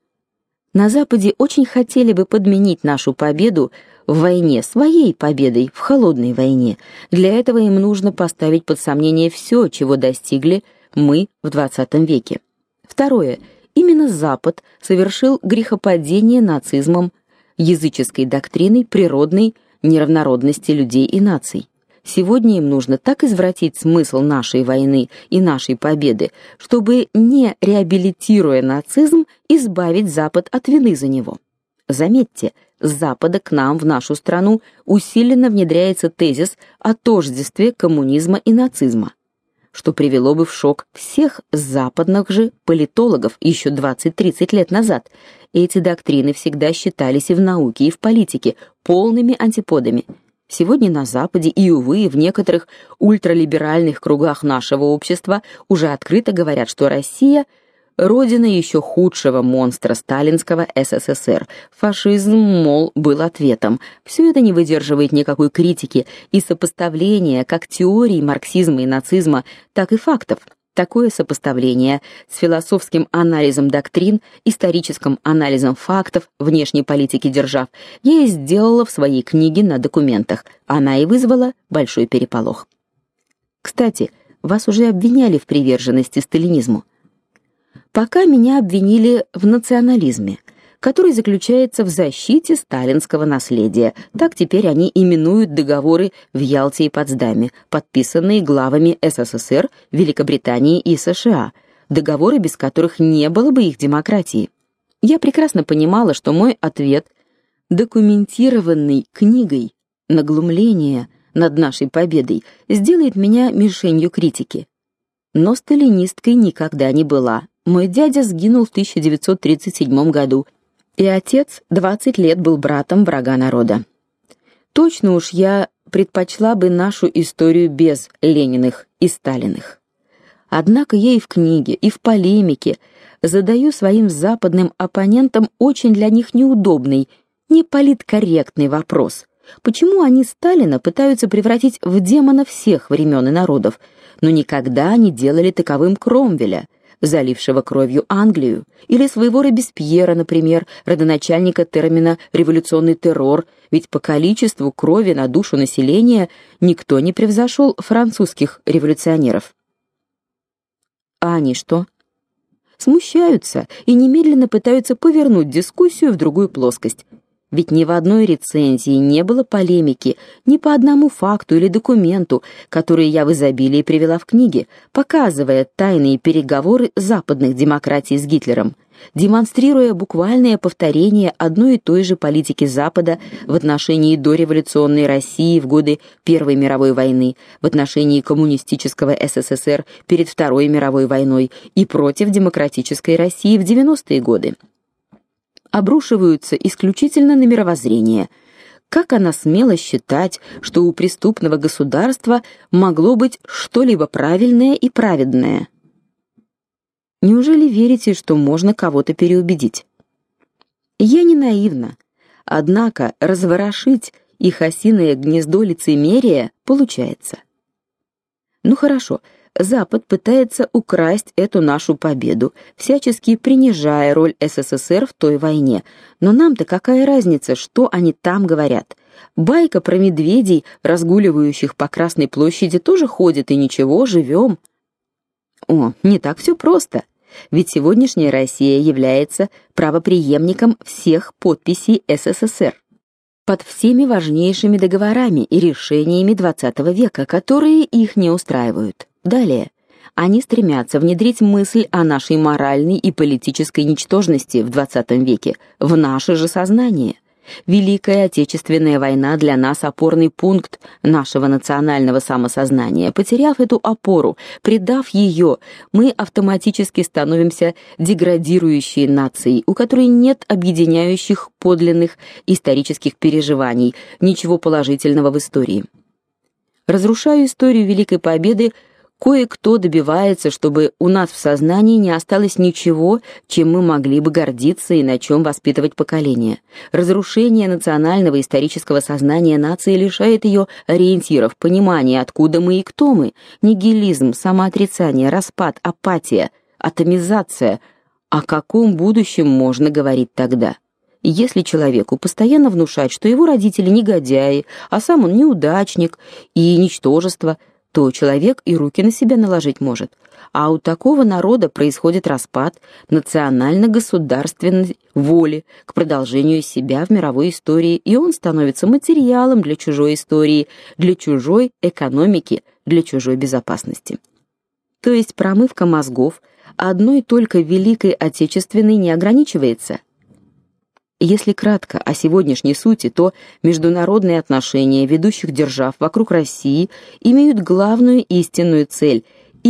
На Западе очень хотели бы подменить нашу победу в войне своей победой в холодной войне. Для этого им нужно поставить под сомнение все, чего достигли мы в 20 веке. Второе. Именно Запад совершил грехопадение нацизмом, языческой доктриной, природной неравнородности людей и наций. Сегодня им нужно так извратить смысл нашей войны и нашей победы, чтобы не реабилитируя нацизм, избавить Запад от вины за него. Заметьте, с Запада к нам в нашу страну усиленно внедряется тезис о тождестве коммунизма и нацизма что привело бы в шок всех западных же политологов еще 20-30 лет назад. Эти доктрины всегда считались и в науке, и в политике полными антиподами. Сегодня на Западе и увы, в некоторых ультралиберальных кругах нашего общества уже открыто говорят, что Россия родина еще худшего монстра сталинского СССР. Фашизм, мол, был ответом. Все это не выдерживает никакой критики и сопоставления как теории марксизма и нацизма, так и фактов. Такое сопоставление с философским анализом доктрин, историческим анализом фактов внешней политики держав я и сделала в своей книге на документах. Она и вызвала большой переполох. Кстати, вас уже обвиняли в приверженности сталинизму. Пока меня обвинили в национализме, который заключается в защите сталинского наследия. Так теперь они именуют договоры в Ялте и Потсдаме, подписанные главами СССР, Великобритании и США, договоры, без которых не было бы их демократии. Я прекрасно понимала, что мой ответ, документированный книгой наглумление над нашей победой, сделает меня мишенью критики. Но сталинисткой никогда не была, мой дядя сгинул в 1937 году, и отец 20 лет был братом врага народа. Точно уж я предпочла бы нашу историю без Лениных и Сталиных. Однако я и в книге, и в полемике задаю своим западным оппонентам очень для них неудобный, неполиткорректный вопрос. Почему они Сталина пытаются превратить в демона всех времен и народов, но никогда не делали таковым Кромвеля? Залившего кровью Англию, или своего Робеспьера, например, родоначальника термина революционный террор, ведь по количеству крови на душу населения никто не превзошел французских революционеров. А они что? смущаются и немедленно пытаются повернуть дискуссию в другую плоскость. Ведь ни в одной рецензии не было полемики ни по одному факту или документу, которые я в изобилии привела в книге, показывая тайные переговоры западных демократий с Гитлером, демонстрируя буквальное повторение одной и той же политики Запада в отношении дореволюционной России в годы Первой мировой войны, в отношении коммунистического СССР перед Второй мировой войной и против демократической России в 90-е годы обрушиваются исключительно на мировоззрение. Как она смела считать, что у преступного государства могло быть что-либо правильное и праведное? Неужели верите, что можно кого-то переубедить? Я не наивна. Однако разворошить их осиное гнездо лицемерия получается. Ну хорошо, Запад пытается украсть эту нашу победу, всячески принижая роль СССР в той войне. Но нам-то какая разница, что они там говорят? Байка про медведей, разгуливающих по Красной площади, тоже ходит, и ничего, живем. О, не так все просто. Ведь сегодняшняя Россия является правопреемником всех подписей СССР под всеми важнейшими договорами и решениями XX века, которые их не устраивают. Далее, они стремятся внедрить мысль о нашей моральной и политической ничтожности в XX веке в наше же сознание. Великая Отечественная война для нас опорный пункт нашего национального самосознания. Потеряв эту опору, предав ее, мы автоматически становимся деградирующей нацией, у которой нет объединяющих подлинных исторических переживаний, ничего положительного в истории. Разрушая историю Великой Победы, Кое-кто добивается, чтобы у нас в сознании не осталось ничего, чем мы могли бы гордиться и на чем воспитывать поколение. Разрушение национального исторического сознания нации лишает ее ориентиров, понимания, откуда мы и кто мы. Нигилизм, самоотрицание, распад, апатия, атомизация. О каком будущем можно говорить тогда? Если человеку постоянно внушать, что его родители негодяи, а сам он неудачник и ничтожество – то человек и руки на себя наложить может. А у такого народа происходит распад национально-государственной воли к продолжению себя в мировой истории, и он становится материалом для чужой истории, для чужой экономики, для чужой безопасности. То есть промывка мозгов одной только великой отечественной не ограничивается. Если кратко о сегодняшней сути, то международные отношения ведущих держав вокруг России имеют главную истинную цель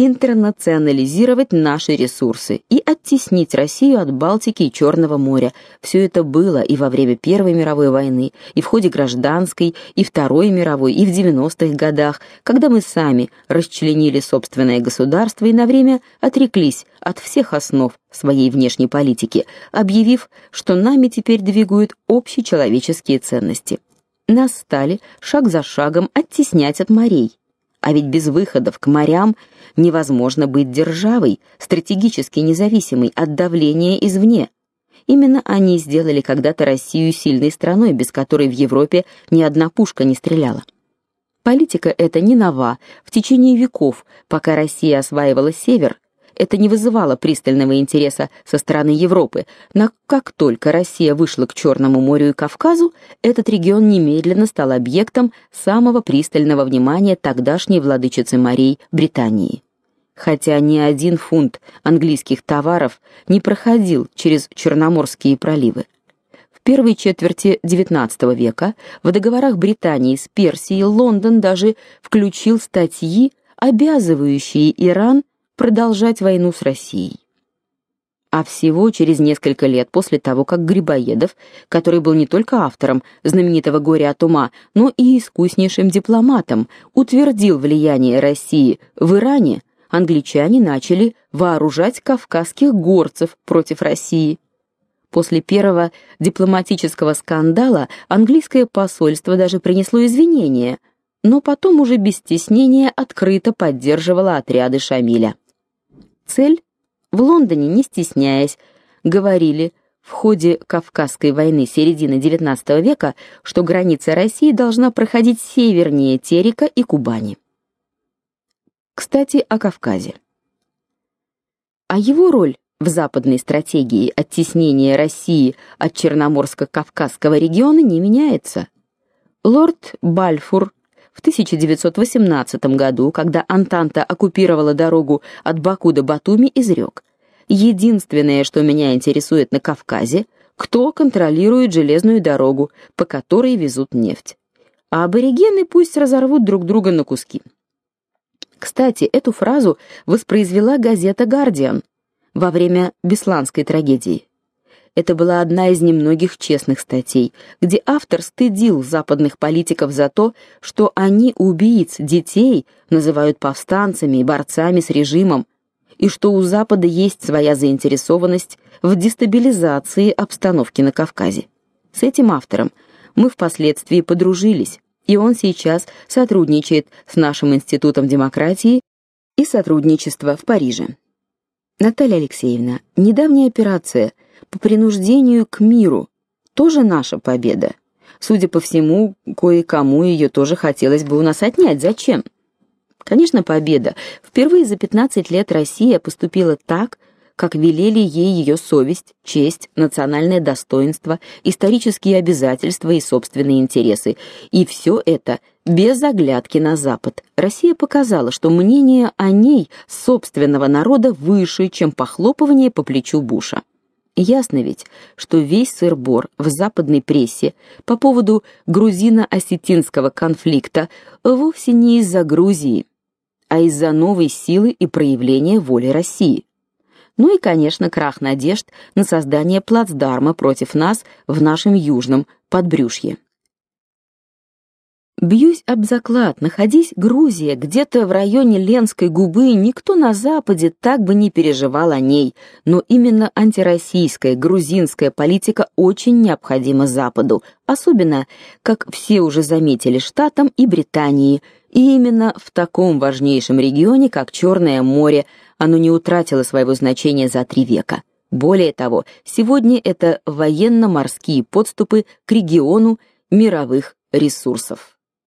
интернационализировать наши ресурсы и оттеснить Россию от Балтики и Черного моря. Все это было и во время Первой мировой войны, и в ходе гражданской, и Второй мировой, и в 90-х годах, когда мы сами расчленили собственное государство и на время отреклись от всех основ своей внешней политики, объявив, что нами теперь двигают общечеловеческие ценности. Нас стали шаг за шагом оттеснять от морей. А ведь без выходов к морям невозможно быть державой, стратегически независимой от давления извне. Именно они сделали когда-то Россию сильной страной, без которой в Европе ни одна пушка не стреляла. Политика эта не нова. В течение веков, пока Россия осваивала север, это не вызывало пристального интереса со стороны Европы, но как только Россия вышла к Черному морю и Кавказу, этот регион немедленно стал объектом самого пристального внимания тогдашней владычицы морей Британии. Хотя ни один фунт английских товаров не проходил через Черноморские проливы. В первой четверти XIX века в договорах Британии с Персией Лондон даже включил статьи, обязывающие Иран продолжать войну с Россией. А всего через несколько лет после того, как Грибоедов, который был не только автором знаменитого «Горя от ума», но и искуснейшим дипломатом, утвердил влияние России в Иране, англичане начали вооружать кавказских горцев против России. После первого дипломатического скандала английское посольство даже принесло извинения, но потом уже без стеснения открыто поддерживало отряды Шамиля. Цель в Лондоне, не стесняясь, говорили в ходе Кавказской войны середины XIX века, что граница России должна проходить севернее Терека и Кубани. Кстати, о Кавказе. А его роль в западной стратегии оттеснения России от Черноморско-Кавказского региона не меняется. Лорд Бальфур в 1918 году, когда Антанта оккупировала дорогу от Баку до Батуми, изрек: "Единственное, что меня интересует на Кавказе, кто контролирует железную дорогу, по которой везут нефть. А аборигены пусть разорвут друг друга на куски". Кстати, эту фразу воспроизвела газета Guardian во время Бесланской трагедии. Это была одна из немногих честных статей, где автор стыдил западных политиков за то, что они убийц детей называют повстанцами и борцами с режимом, и что у Запада есть своя заинтересованность в дестабилизации обстановки на Кавказе. С этим автором мы впоследствии подружились, и он сейчас сотрудничает с нашим институтом демократии и сотрудничества в Париже. Наталья Алексеевна, недавняя операция по принуждению к миру тоже наша победа. Судя по всему, кое-кому ее тоже хотелось бы у нас отнять. Зачем? Конечно, победа. Впервые за 15 лет Россия поступила так, как велели ей ее совесть, честь, национальное достоинство, исторические обязательства и собственные интересы. И все это без оглядки на Запад. Россия показала, что мнение о ней собственного народа выше, чем похлопывание по плечу Буша. Ясно ведь, что весь сыр-бор в западной прессе по поводу грузино-осетинского конфликта вовсе не из-за Грузии, а из-за новой силы и проявления воли России. Ну и, конечно, крах надежд на создание плацдарма против нас в нашем южном подбрюшье. Бьюсь об заклад, находись Грузия где-то в районе Ленской губы, никто на западе так бы не переживал о ней, но именно антироссийская грузинская политика очень необходима Западу, особенно, как все уже заметили, Штатам и Британии, и именно в таком важнейшем регионе, как Черное море, оно не утратило своего значения за три века. Более того, сегодня это военно-морские подступы к региону мировых ресурсов.